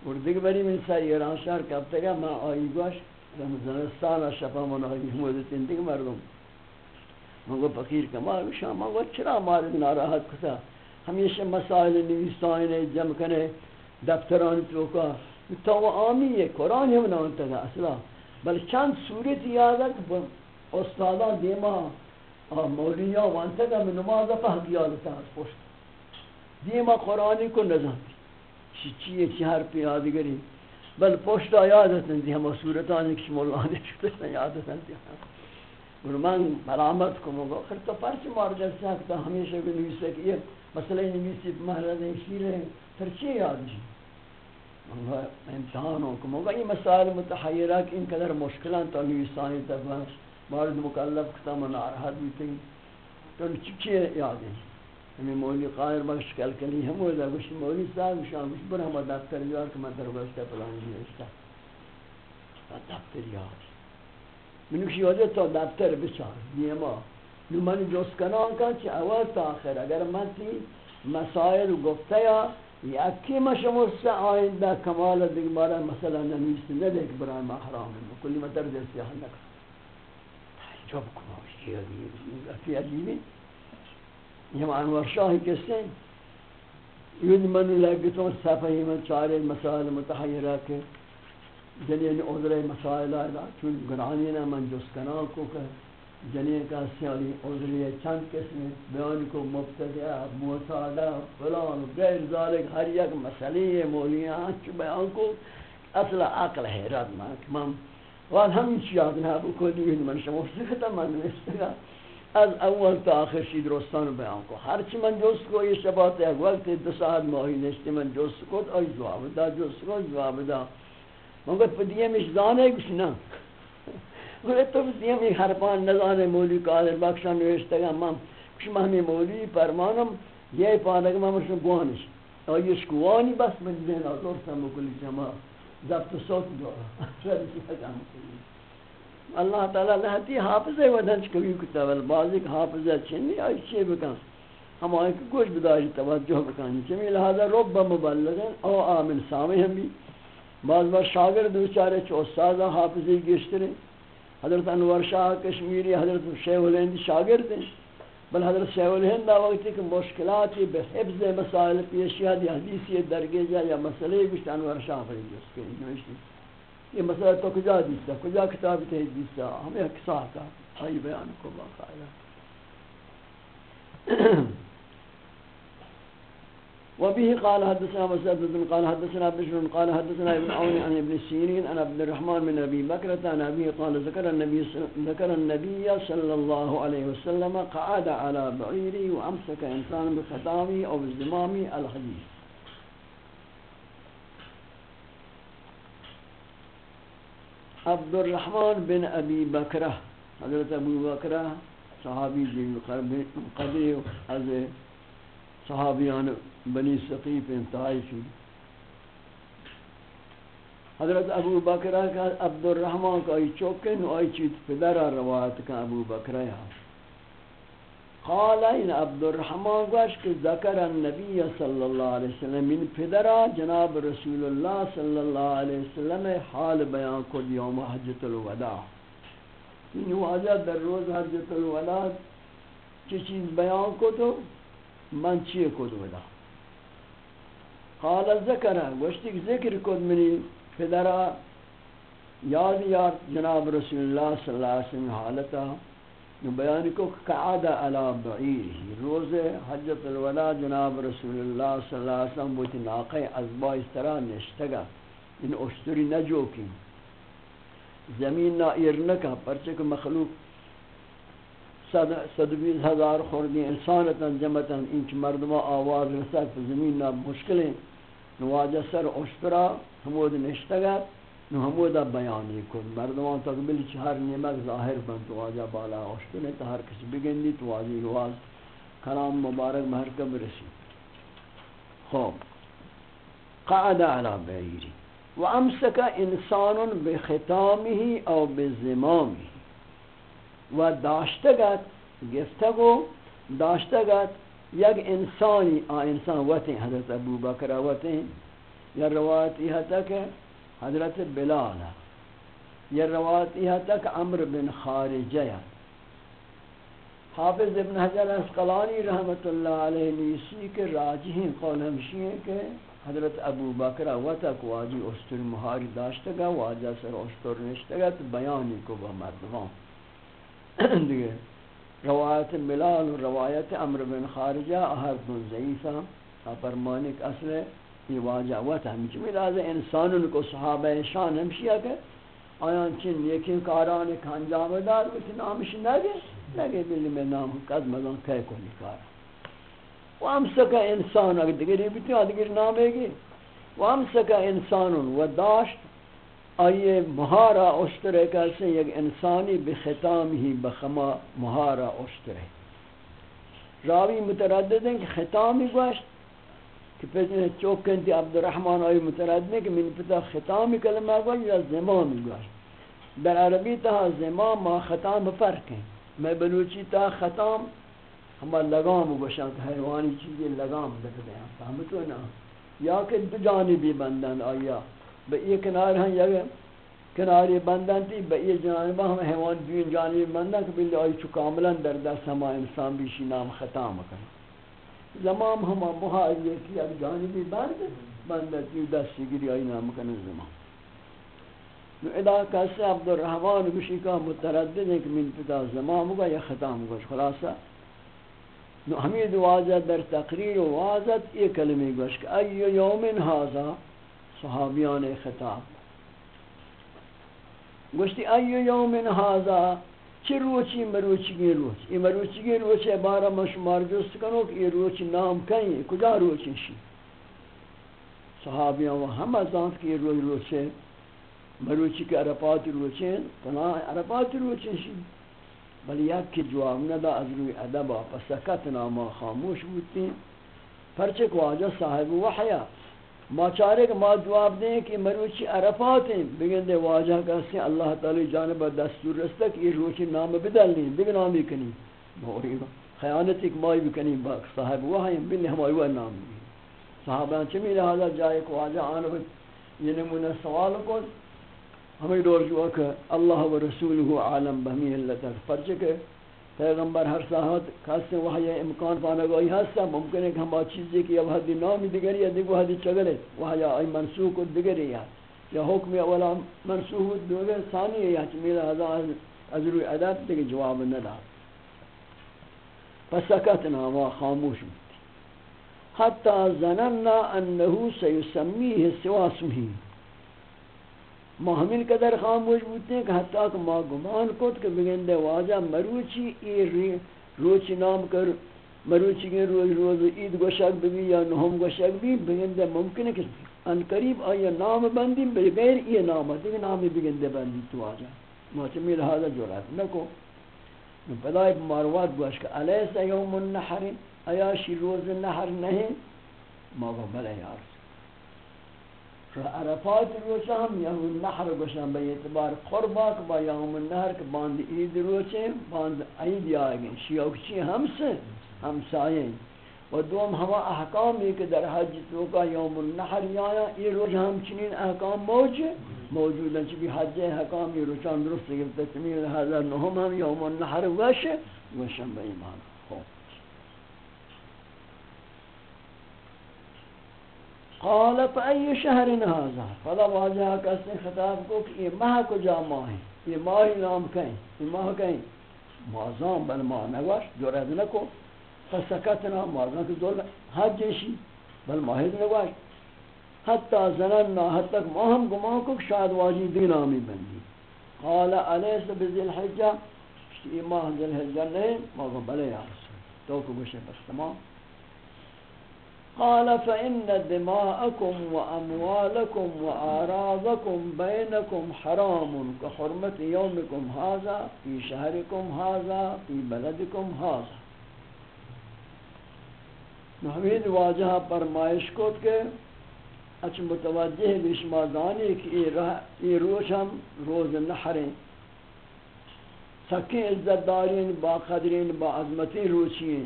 اور دیگه بری من سر ایران شهر کبته گا من آئی گوش رمزانستان شفا من آئی مودتین دیگه مردم من گو فقیر کمال بشام من گو چرا مارد ناراحت کتا ہمیشہ مسائل نویسائن جمع کنے دفتران توکا تو آمی ہے، قرآن ہم نانتا گا اصلا۔ بل چند صورت یادت استادان دیما مولیان وانتا گا من نماز فہد یادتا از پشت دیما قرآنی کو نظام چی چیه چی هر پیاده گری بل پشت یادت ندی همه صورتانی که مولانا شده یادت ندی اور من ملامت کو مگو خیر تو پرچ مار جلسہ تا ہمیشہ کو نویسے کہ یہ مسئلہ نویسی محرد شیر ہے پھر چی یاد جی امتحان ہو کہ مگو یہ مسائل متحیرہ کہ ان قدر مشکلان تو نویسانی تک مارد مکلف کتا من آرہد بھی تو چی یاد ہے ہمیں مولی قائر بخش کل کلی ہم ہوئے دا گوشت مولی صاحب، شام گوشت بر ہمیں دفتر یار کہ میں در گوشت پلان جی اشتا دفتر یار میں نکشی ہو تو دفتر بچار دیما نو من جوست کنان کا چی اول تا آخر۔ اگر من تی مسائل گفته یا یکی مشموس سے آئندہ کمال دیگه بارا مثلا نمیست نده که برای ما حرامه کلی مطلب ما در دستی ها نکن تعجب کناش چی عجیبی فی عجیبی یہ انور شاہ کسے ید من لگتوں صفحی میں چارے مسائل متحیرہ کے جنین عذر مسائل آئے چون گرانی نہ من جس کنا کو کہ جنین کا سیالی عذری چند قسم بیان کو مبتدع موسادہ فلان، غیر ذالک، ہر یک مسئلے مولیاں چو بیان کو اصل عقل حیرت ماں کہ وان ہم چیاد نہ بکلی من شما سکتا من نستگا از اول تا آخر شی درستان بیان کو. ہر چی من جوست کو، یہ شبات ایک وقت دو ساعت ماہی نشتی من جوست کو آئی جواب دا جوست کو جواب دا. من گفت پدیم اش کچھ نا گفت تو پدیم ایک حرفان نزانے مولی قادر بخشا نوشتگا من کچھ مہمی مولی پرمانم یہ پانک من مرشن گوانش آئیش گوانی بس من دین آزور سم کلی جمع ضبط صوت دورا شاید اسی حکم کلی اللہ تعالی لہتی حافظ ہے ودن چکوی کتاب البازی حافظ ہے چنی آئی چی بکن ہم آئی کہ گوش بداری توجہ بکن چمی لہذا رب مبلغن او آمن سامی ہم بھی بعض بار شاگرد دوچارے چو استاذہ حافظی گشترے حضرت انور شاہ کشمیری، حضرت شیخ الہند شاگرد ہیں۔ بل حضرت شیخ الہند وقتی کہ مشکلاتی بحفظ مسائل پیشیات یا حدیثی درگے جا یا مسئلے گشت انور شاہ فرید اس کے نوشتی یہ مسئلہ تو کجا دیستا؟ کجا کتاب تحید دیستا؟ ہمیں اکساہ کا آئی بیان کو باقاعدہ۔ وبه قال حدثنا مسدد قال حدثنا بشر قال حدثنا ابن عون عن ابن سيرين عن عبد الرحمن من أبي بكر عن ابي قال ذكر النبي ذكر النبي صلى الله عليه وسلم قعد على بعيري وأمسك إنسان بختامي أو بزمامي الحديث عبد الرحمن بن أبي بكر حضرت أبو بكر صحابي جليل قدير از صحابیان بنی ثقیف انتہائی شد۔ حضرت ابو بکرہ کا عبد الرحمن کا ای چوکن و ای چیت پدر روایت کا ابو بکرہ ہے۔ قال این عبد الرحمن گوش کہ ذکر النبی صلی اللہ علیہ وسلم من پدرہ جناب رسول اللہ صلی اللہ علیہ وسلم حال بیان کو یوم حجت الوداع۔ یعنی این واجہ در روز حجت الوداع، چی چیز بیان کو تو من چی کد ودا قال ذکر گوشتی کہ ذکر کد منی پدرا. یاد یار جناب رسول اللہ صلی اللہ علیہ وسلم حالتا. نو بیان کو قعد علی بعیری روز حجت الولا جناب رسول اللہ صلی اللہ علیہ وسلم بوتی ناقی ازبا اس طرح نشتگا. ان اشتری نجو کی زمین نا ایرنکا پرچے کو مخلوق صد بیس ہزار خوردی، انسانتا جمعتا انچ مردما آواز رسک زمین نا مشکلیں نواجہ سر اشترا ہمود نشتگت نو ہمودا بیانی کن مردمان تقبل چہر نعمت ظاہر بند تو آجا بالا اشترے تا ہر کسی بگندی تو آجی گواز کلام مبارک محرکب رسی۔ خوب۔ قعد علی بیری۔ و امسک انسان بختامه او بزمامه و داشتگت گفتگو داشتگت یک انسانی، آ، انسان وطن، حضرت ابو بکر وطن، یا روایتی حتی کہ حضرت بلال یا روایتی حتی کہ عمر بن خارجہ حافظ ابن حجر اسقلانی رحمت اللہ علیہ نیسی کے راجحین قول ہمشی ہیں کہ حضرت ابو بکر وطک واجی استر مہاری داشتگا واجہ سر استر نشتگا تو بیانی کو با مردمان۔ [COUGHS] دیگه روایت ملال و روایت امر بن خارجہ ہر دو ضعیفہ فرمانے کہ اصل یہ واجہ وقت ہمیچ ملاز انسان ان کو صحابہ شان ہمشیہ کہ آیان چن یکی کاران ایک انجام دار کچھ نامش نگے نگے بلی میں نام قد مگان کہے کو نکارا و امسکا انسان اگر دیگری بیتی دیگر نامے گی۔ و امسکا انسان و داشت آئیے مہارا اشترے کیسے یک انسانی بختام ہی بخما مہارا اشترے راوی متردد ہیں کہ ختامی گوشت، کہ پہلے چوکن تی عبد الرحمن آئی متردد ہیں کہ من پتا ختامی کلمہ گوشت یا زمامی گوشت۔ در عربی تہا زمام ما ختام فرق ہیں۔ میں بلوچی تا ختام، ہما لگام گوشن کہ حیوانی چیزیں لگام دکھتے ہیں۔ فہمتو نا، یا کہ دو جانبی بندن آیا۔ بہ یہ کنار ہیں یا کناری بندن تی بہ یہ جانب ہم حیوان دین جانب بندن کہ بلی آئی چو کاملا در دست ہما انسان بیشی نام خطا مکن زمام ہما محاجی کی اب جانبی بند بندن تی دستی گری آئی نام کن زمان. نو ادا کسی عبد الرحمن بشی کا متردد ہے کہ من پتا زمان ہوگا یا ختم ہوگا خلاصہ نو حمید واجد در تقریر و واجد یہ کلمی گوش کہ ای یوم هذا؟ صحابیان خطاب. گوشتی ایو یوم هذا؟ چه روچی مروچی گی روچ این مروچی گی روچ بارا ما شمار جست کنو که یہ روچ نام کہیں کجا روچی شی؟ صحابیان و ہم ازانت کہ یہ روچ روچ مروچی کے عرفات روچیں تنا عرفات روچیں شی. بل یک کی جواب ندا از روی ادبا پس سکت ناما خاموش بودتی پرچک واجہ صاحب وحیا ما چارے کہ ما جواب دیں کہ مروچی عرفات ہیں۔ بگن دے واجہ کہتے ہیں اللہ تعالی جانب دستور رستا کہ یہ روچی نام بدل نہیں بگ نامی کنی۔ موری خیانت ایک مائی بکنی باق صاحب وحی بلی ہمائی وہ نام بھی۔ صحابہ چمی لہذا جائے کو واجہ آنو یہ نمونہ سوال کو ہمیں دور جو کہ اللہ و رسولہ عالم بہمی اللہ تک پرچہ کہ پیغمبر ہر ساحت خاصے وحی امکان پانا گوئی ہستا، ممکن ہے کہ ہم آج چیزیں کہ اب حدی نامی دیگری یا دیگو حدی چگلے، وحی آئی منسوخ دیگری یا یا حکم اولا منسوخ دیگر ثانی ہے یا چمیلہ ہزار از روی عدد دیگر جواب ندا. فسکتنا ما خاموش بود حتی زننا انہو سیسمیه سواسمہی ما ہمین قدر خاموش بودتے ہیں کہ حتیٰ کہ ما گمان کت کہ بگندے واجہ مروچی ای روچی نام کر مروچی کے روز روز عید گوشک بھی یا نهم گوشک بھی بگندے ممکن ہے کہ ان قریب آیا نام بندی بغیر ای نام. ہے دیکھ نامی بگندے بندی تو آجا ما چمی لہذا جورات نکو. پدای مروات گوش کہ علیس یوم النحر؟ ایاشی روز نحر نہیں ما گو بلے یارس عرفات روچه هم یوم النحر گوشن به اعتبار قربا که با یوم النحر که باند عید روچه، باند عید یاگین شیوکچی همسه. همسایه. و دوم ہوا احکامی کہ در حج تو یوم النحر یا یہ روز ہم چنین احکام موجود موجود ہیں چبی حج احکام یہ روزان درست ہے تسمیل هذا نهم هم یوم النحر وش وشن به ایمان. قال فأي شهر هذا فلا واجہ کس نے خطاب کو کہ یہ ماہ کو جا ماہ ہے؟ یہ ماہ نام کہیں، یہ ماہ کہیں؟ مازان بل ماہ نگوش جو رہد نکو فسکتنا مازان کی دول حج جیشی، بل ماہ نگوش حتی زننا حتی تک ماہم گمان کو شاید واجی دین آمی بندی قال علیس بذی الحجہ یہ ماہ ذی الحجہ نہیں، ماہ بلے یا رسول تو کو گوشے بس تمام۔ قال فإن دماءكم وأموالكم وآراضكم بينكم حرام كحرمة يومكم هذا، في شهركم هذا، في بلدكم هذا. نحمید واجہ فرمائش کو کہ اچھ متوجہ بشما دانی کہ یہ روش ہم روز نحریں، سکیں عزت دارین، با قدرین، با عظمتی روچین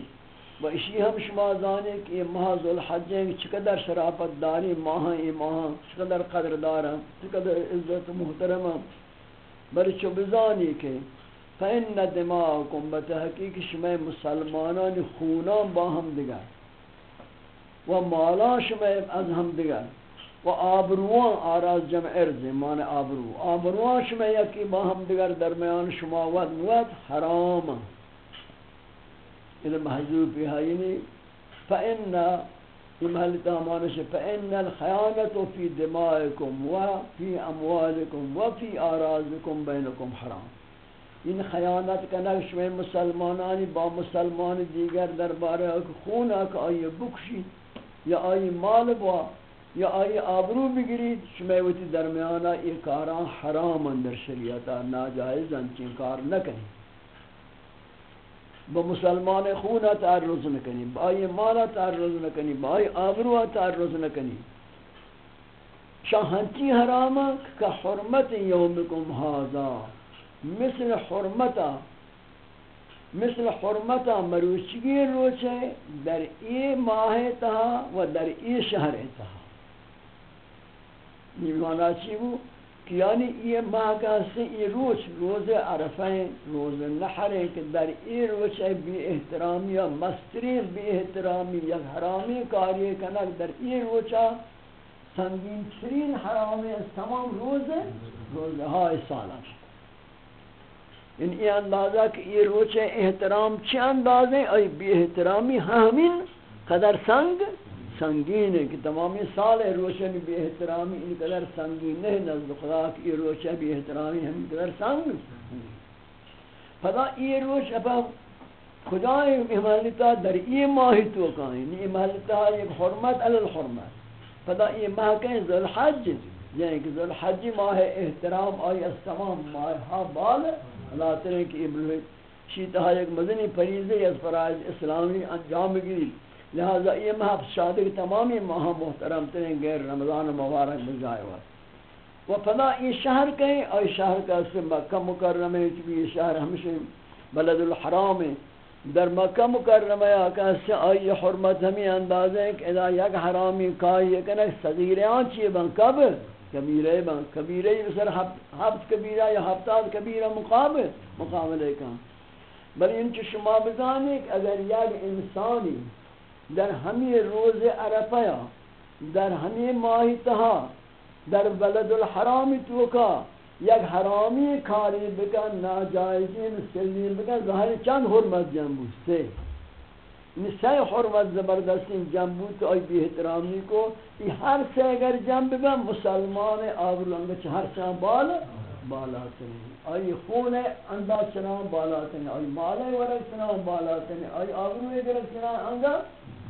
و اسی ہم شما زانے کہ یہ ماہ ذوالحج ہیں چقدر شرافت داری ماہ یہ ماہ چقدر قدر دارا چقدر عزت محترم بل چو بزانی کہ فإن دماغکم بتحقیق شما مسلمانان خونان با ہم دگر و مالا شما از ہم دگر و آبروان آراز جمع ارز مان آبرو۔ آبروان شما یکی با ہم دگر درمیان شما ود ود حرام إلى محذوف يعني، فإن محل تامانش فإن الخيانة في دمائكم وفي أموالكم وفي آرازكم بينكم حرام. این خیانت کنک شما مسلمانانی با مسلمان دیگر درباره خون که آیه بکشید یا آیه مال با یا آیه آبرو بگیرید شما وتی درمیانا این کاران حرام در شریعتا ناجائزن چین کار نکنید. با مسلمان خون تعرض نکنی، با آئی مالا تعرض نکنی، با آئی آبرو تعرض نکنی. شاہنچی حراما کہ حرمت یومکم هذا، مثل حرمتا مثل حرمتا مروچگی روچے در ای ماہ تہا و در ای شہر تہا یہ معنی چی وہ یعنی یہ ماہ کا سے یہ روز روز عرفہ، روز نحر ہے کہ در یہ روز ہے بی احترامی یا مسترین بی احترامی یا حرامی کاری کنک در یہ روز سنگین ترین حرامی از تمام روز روز های سالہ ان یہ یعنی اندازہ کہ یہ روز احترام چی اندازے ای بی احترامی ہمین قدر سنگ سنگین ہے کہ تمامی سال روشن بھی احترامی، ان قدر سنگین نہیں، نزد خدا کی یہ روشن بھی احترامی ہم قدر سنگ پدا یہ روش اپا خدا امالتا در یہ ماہی تو کہیں یہ امالتا ایک حرمت علی الحرمت۔ پدا یہ ماہ کہیں ذو الحج یعنی کہ ذو الحج ماہ احترام آئی از تمام ماہ ہاں بال۔ اللہ تعالیٰ کی ابن شیطہ ایک مدنی فریضے از فرائض اسلامی انجام گیری لہذا یہ محب شادی تمامی ماہ محترم ترین غیر رمضان مبارک بجائے وقت و فلا یہ شہر کہیں، اور شہر کا سے مکہ مکرمہ چونکہ یہ شہر ہمیشہ بلد الحرام ہے۔ در مکہ مکرمہ کا سے آئی حرمت ہمیں اندازہ ہے کہ اذا یک حرامی کائی کنک صغیران چیئے بن کب کبیرے بن کبیرے بسر ہفت کبیرہ یا ہفتاد کبیرہ مقابل، مقابلے کا بل ان کی شما بزانے کہ اگر یک انسانی در ہمی روز عرفہ در ہمی ماہی تہا در بلد الحرام توکا، یک حرامی کاری بکن ناجائزی مسلمین بکن ظاہر چند حرمت جنبو سے یعنی سی حرمت زبردستی جنبو تو ای بی احترامی کو یہ ہر سے اگر جنب بکن، مسلمان آبرلنگا چھ ہر سے بالا بالا تنی آئی خون انداز چنان بالا تنی آئی مالے ورک چنان بالا تنی آئی آبروی درک چنان انگا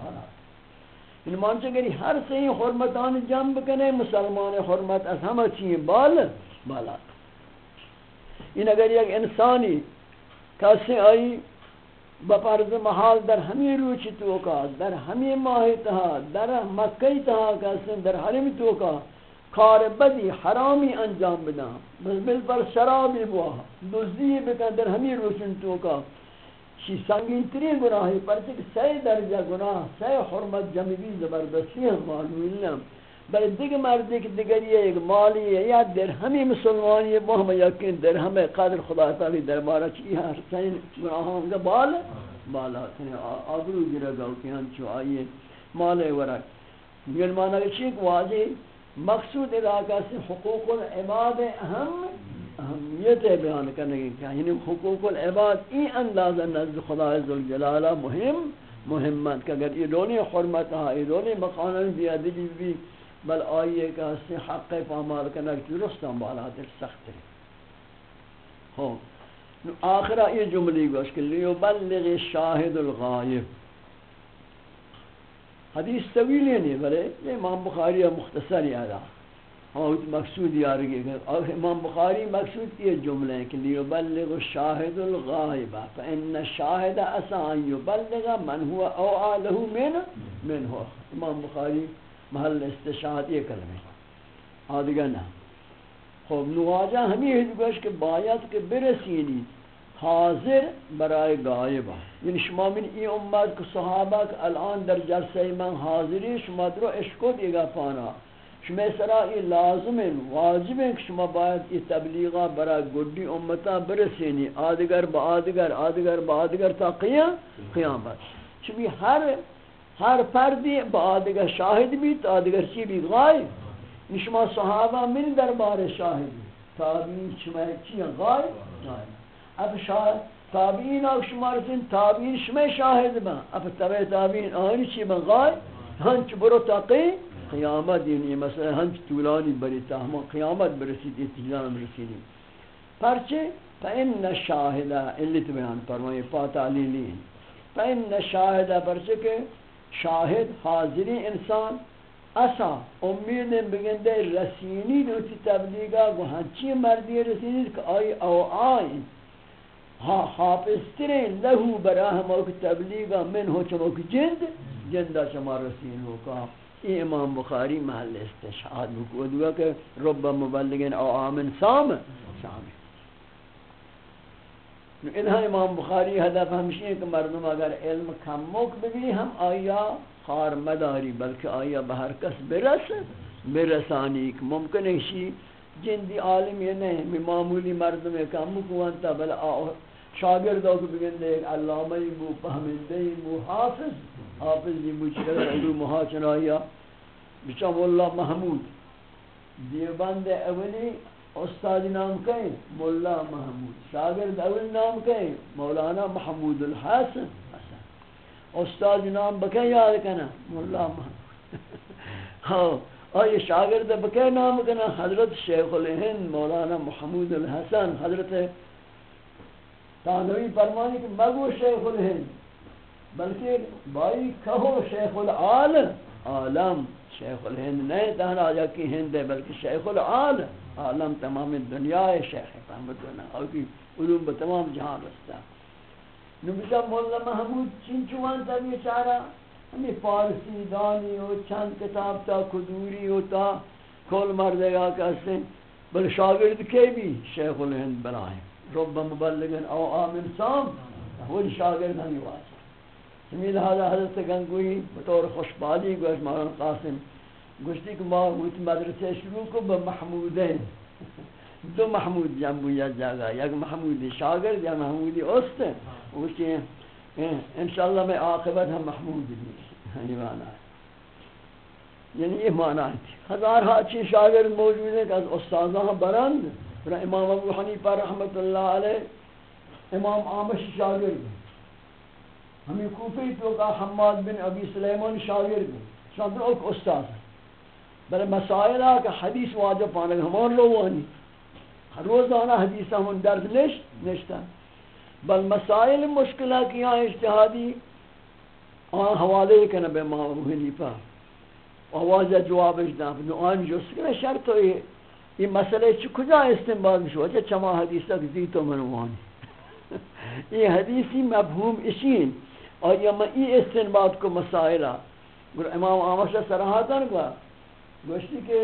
بالا ان یعنی مانچہ گری یعنی ہر سے حرمتان جنب کنے، مسلمان حرمت از ہمہ چیئے بال بالا۔ ان اگر یک انسانی کسی آئی بپرز محال در ہمی روچی توکا در ہمی ماہی تہا در مکی تہا کسی، در حرم توکا کار بدی حرامی انجام بدا بس بل پر شرابی بوا، دزدی بکن در ہمی روچن توکا شی سنگین گناہی پرچہ کہ سی درجہ گناہ سی حرمت جمعی زبردستی ہم معلوم نہیں بل دیگ مردی کہ دیگری ایک مالی ہے یا درہمی مسلمانی ہے وہ ہم یقین درہم قدر خدا تعالی دربارہ چی ہے حسین گناہوں کا بال بالا؟ تنے یعنی آبرو گرہ گاو کہ ہم چو آئیے مالے ورک. یہ معنی کہ چیک واضح مقصود علاقہ سے حقوق العباد اہم اہمیت بیان کرنے کی کیا یعنی حقوق العباد ای اندازہ نزد خدا عزوجلالہ مهم مهمت کہ اگر یہ دونی حرمت ہاں یہ دونی مقانن زیادگی بھی، بل آئیے کہ اس سے حق پامال کرنا درست ہم بالا دل سخت ہے ہو ہاں، آخرہ یہ جملی گوش کہ لیبلغ شاہد الغائب۔ حدیث طویل نہیں بلے امام بخاری مختصر یادا اور مقصود یار کہ امام بخاری مقصود یہ جملے ہیں کہ لیبلغ الشاہد الغائب فان الشاہد اسا ان يبلغ من هو او له من من هو امام بخاری محل استشهاد یہ کلمہ آدھگا نا۔ خب نواجہ ہمیں ہے گوش کہ باید کہ برسینی حاضر برائے غائبہ یعنی شما من ای امت کو صحابہ الان در جلسہ من حاضری، شما درو اشکو دیگا پانا۔ شما سرا یہ لازم ہے، واجب ہے کہ شما باید یہ تبلیغا برا گڈی امتا برسینی، آدگر با آدگر آدگر با آدگر تا قیام، قیامت. چمی ہر ہر پردی با آدگر شاہد بھی، تا آدگر چی بھی غائب؟ یعنی شما صحابہ من دربار شاہد، تابعین شما چی غائب؟ اب شاہد تابعین اور شما رسین، تابعین شما شاہد با، اب تبع تابعین آنی چی با غائب؟ ہنچ برو تا قیام؟ قیامت یعنی مثلا ہنچ طولانی بری تا ہم قیامت برسید اتجان برسیدی پرچے فإن شاہدہ علت بیان فرمائے پا تعلیلی فإن شاہدہ پرچے کہ شاہد حاضری انسان اسا امید بگندے رسینی نوتی تبلیغا گو ہنچی مردی رسینی کہ آئی او آئی ہاں حافظ ترین لہو براہ موک تبلیغا، من ہو چموک جند جندہ شما رسین ہو کہا یہ امام بخاری محل استشهاد بکود ہوا کہ رب مبلغین او آمن سام سام. انہا امام بخاری ہدف ہمشی ہے کہ مردم اگر علم کم موک بگی ہم آیا خار مداری بلکہ آیا بہر کس برس برسانی ایک ممکن ہے شی جن دی عالم یہ نہیں معمولی مردم کم مکوانتا بل شاگردوں کو بگن دے علامہ بو فهمندے بو حافظ حافظ جی مجھے علوم ہا چنایا بچا مولا محمود. دیوبند اولی استاد نام کہیں مولا محمود. شاگرد اول نام کہیں مولانا محمود الحسن. استاد نام بکیں یاد کنا مولا محمود. [LAUGHS] ہاں آئی شاگرد بکیں نام کنا حضرت شیخ الہند مولانا محمود الحسن، حضرت تانوی فرمانی کہ مگو شیخ الہند، بلکہ بائی کہو شیخ العالم عالم شیخ الہند نہیں تہنا آجا کی ہند ہے، بلکہ شیخ العالم عالم تمام دنیا ہے، شیخ فہمت اللہ اور کی علوم بتمام جہاں رستا نبیتا مولا محمود چین چوان تا بیچارا ہمیں فارسی، دانی ہو چند کتاب تا کدوری ہو تا کل مردے گا کہتے ہیں بل شاگرد کے بھی شیخ الہند بنائیں رب مبلغن او آمن سام، وہ شاگرد ہمیں واجہ ہمیں لہذا حضرت گنگوئی، بطور خوشبادی گوش مولانا قاسم، گوشتی کہ ماں ما مدرسے شروع کو بمحمودین دو محمود جنبو یا جگہ یک محمود شاگرد، یا محمود است ہے انشاءاللہ میں عاقبت ہم محمود بھی ہاں، معنی یعنی یہ معنی ہے۔ ہزار ہاچی شاگرد موجود ہیں کہ از استاذہ برند۔ پر امام ابو حنیفہ رحمت اللہ علیہ، امام آمش شاگرد ہمیں کوفی تو کا حماد بن ابی سلیمان شاگرد شاگرد اوک استاذ بلے مسائلہ کہ حدیث واجب پانے ہمان لوگانی روزانہ حدیث ہم درد نشت نشتا بل مسائل مشکلہ کی آن اجتہادی، آن حوالے کنا بے امام ابو حنیفہ۔ آواز جواب اجدام نو آن جو سکنا شرط ہوئی یہ مسئلہ چھ کجا استنباد شو؟ اچھا چما حدیث تک زیتو منوانی [LAUGHS] یہ حدیثی مفہوم اشین اور یہ میں ای استنباد کو مسائلہ گر امام آمشہ سراحاتن گوا۔ گوشتی کہ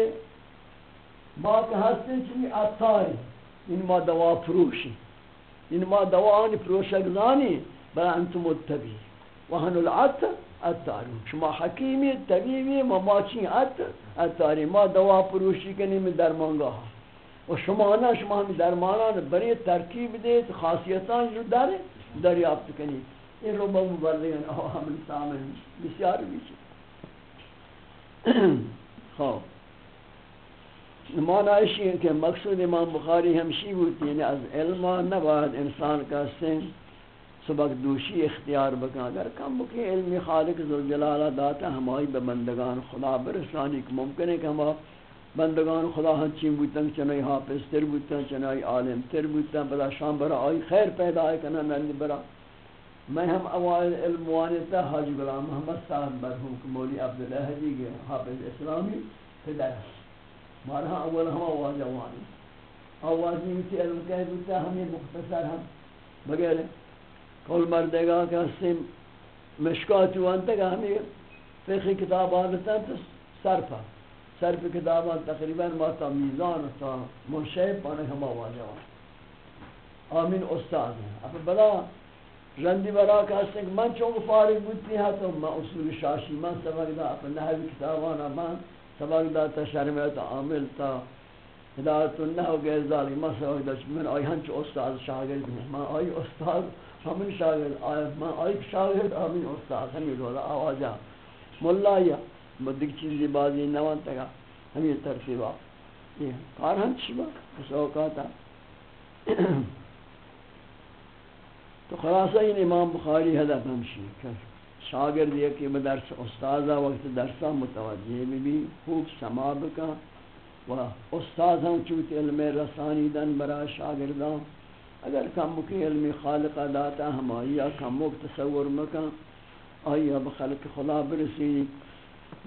ما که هستیم اتاری این ما دوا فروشی این ما دوا آنی فروشگزانی بلا انتم متبی و هنو العطر اتاری شما حکیمی، طبیبی ما ما چی اتر اتاری. ما دوا فروشی کنیم درمانگاه و شما نه شما همی درمانان بری ترکیب دید، خاصیتان جو داره دریافت کنید. این رو با مبردگان آه همین سامن. بسیار بیچه خواه معنی ہے کہ مقصود امام بخاری ہمشی ہوتی یعنی از علم نباد انسان کا سن سبق دوشی اختیار بکا اگر کم بکی علمی خالق ذوالجلالہ داتا، ہمائی به بندگان خدا برسانی کہ ممکن ہے کہ ہما بندگان خدا ہنچین بوتن، چنائی حافظ تر بوتن، چنائی عالم تر بوتن، بلا شام برا آئی خیر پیدا ہے کنا نند برا۔ میں ہم اوائل علم وانتا حاج غلام محمد صاحب مرحوم مولی عبداللہ جی حدیق حافظ اسلامی پدر مارا اول ہم آواز آوانی۔ آوازی ہوتی علم کہہ دیتا، ہمیں مختصر ہم بغیر کول مردے گا کہ ہستیم مشکات وانتا کہ ہمیں فقہ کتاب آلتا تو سرپا سرپ کتاب کتابان تقریباً ما تا میزان تا منشیب پانے ہم آواز آوانی آمین، استاد ہیں۔ اب بلا رندی برا کہ ہستیم من چونکہ فارغ بودتی ہے ہاں تو میں اصول شاشی، من سبق دا اپنے نحوی کتابانا من سبق دا تا شرمیت عامل تا ہدایت النحو غیر ذالی ما سبق دا من آئی ہنچ استاد شاگرد ہیں۔ ما آئی استاد ہمیں شاگرد آئی ما آئی شاگرد ہمیں استاد ہمیں رولا آوازا ملا یا مدک چیزی بازی نوان تگا ہمیں ترتیبا یہ کار ہنچ با اس اوقاتا تو خلاصہ این امام بخاری حدث ہمشی شاگرد یہ کہ درس استاذہ وقت درسہ متوجہ بھی بھی، خوب سما بکا و استاذ ہم چوت علم رسانی دن برا شاگردان اگر کم مکی علم خالق داتا ہم آئیا کم تصور مکا آئیا بخلق خلا برسی،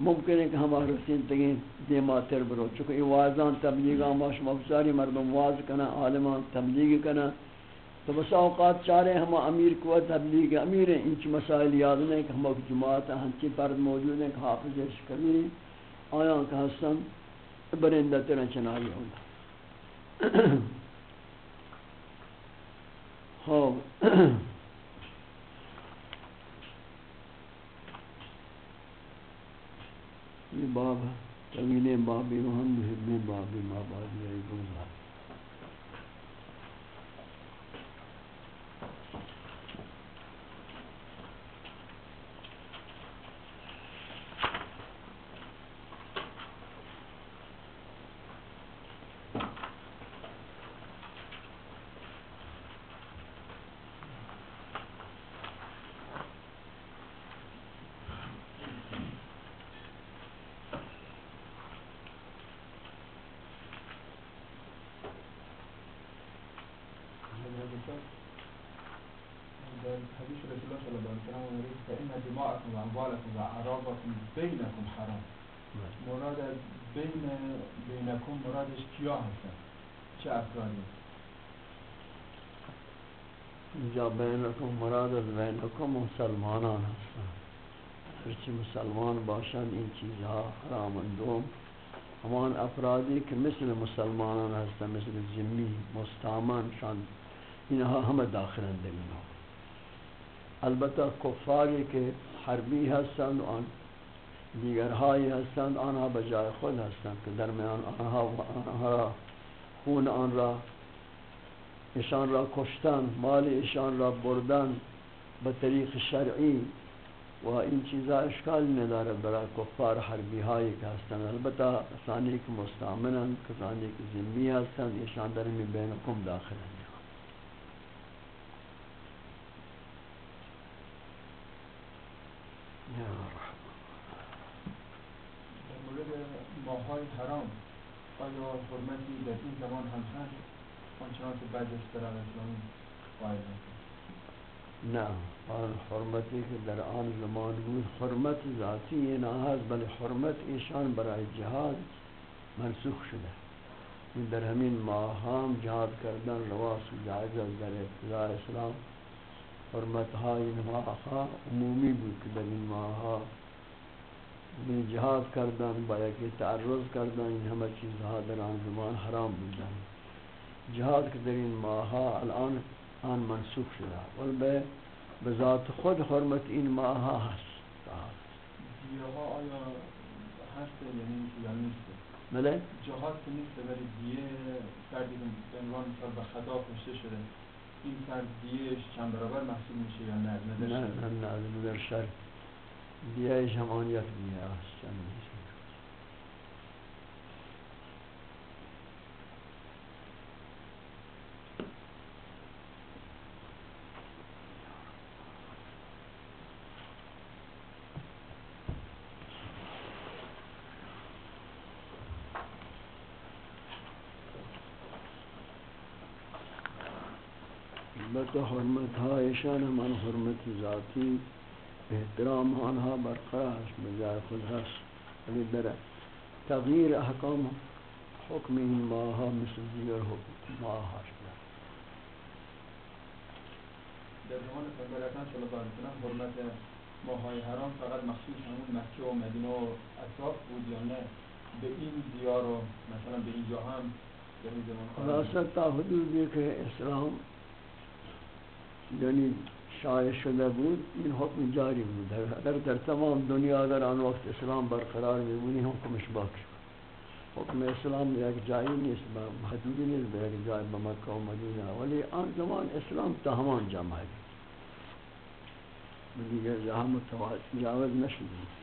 ممکن ہے کہ ہم رسین تگیں دیماتر برو، چونکہ یہ وازان تبلیغ آماش مفزاری مردم واز کنا عالمان تبلیغ کنا۔ تو بس اوقات چارے ہم امیر کو تبلیغ امیر ہیں، انچ مسائل یاد نہیں کہ ہم جماعت ہنچی پرد موجود ہیں کہ حافظ شکری آیا کہ حسن، برندہ تیرہ چنائی ہوگا خب یہ باب ہے. طویل بابی وہم بابی ما بابی ذلك حديث رسول الله صلى الله عليه وسلم فإن دماءكم وأموالكم وأعراضكم بينكم حرام مراد بین بینکم مرادش کیا هستن چه افرادی اینجا بینکم مراد از بینکم مسلمانان هستن هرچی مسلمان باشن این چیزها حرام دوم همان افرادی که مثل مسلمانان هستن مثل زمی مستامن شان اینها ہاں، همه داخل اندرین ہاں۔ البته کفاری که حربی هستند آن دیگرهایی هستند آنها بجای خود هستند که درمیان آنها و آنها خون آن را، ایشان را کشتن، مال ایشان را بردن به طریق شرعی و این چیزا اشکال نداره برای کفار حربی هایی که هستند. البته ثانی که مستعملن کسانی که ذمی هستند، ایشان در می بینکم داخل هستند در مورد ماهای حرام آیا حرمتی در این زمان هم هست آنچنان که بعد استرال اسلامی قائل هست نه آن حرمتی که در آن زمان بود حرمت ذاتی نه هست بل حرمت ایشان برای جهاد منسوخ شده. در همین ماه هم جهاد کردن رواس و جایز در ابتداء اسلام حرمت های این ماه عمومی بود که در این ماه ها جهاد کردن با یکی تعرض کردن این همه چیزها در آن زمان حرام بودن۔ جهاد که در این ماه ها الان آن منسوخ شده ولی به بذات خود حرمت این ماه ها هست دیه ها آیا هست یعنی یا نیست؟ بله جهاد که نیست ولی دیه فردی به عنوان مثال به خطا کشته شده. این فرد دیهش چند برابر محسوب میشه یا نه؟ نه نه نه نظر شر دیهش هم آن یک دیه است چند نیست حرمت هایشان همان حرمت ذاتی احترام آنها برقرار است بجای خود هست. ولی در تغییر احکام حکم این ها مثل دیگر حکم ماه هست در زمان پیغمبر اکرم صلی الله علیه و سلم حرمت ماهای حرام فقط مخصوص همون مکه و مدینه و اطراف بود یا نه؟ به این دیار و مثلا به اینجا هم در این زمان خلاصه تا حدودی که اسلام یعنی شایع شده بود، این حکم جاری بود. اگر در تمام دنیا در آن وقت اسلام برقرار میمونی، حکمش باقی حکم اسلام یک جایی نیست محدودی نیست، به یک جای به مکه و مدینه. ولی آن زمان اسلام تا همان جمعه دیگر جهان متواجد نشده.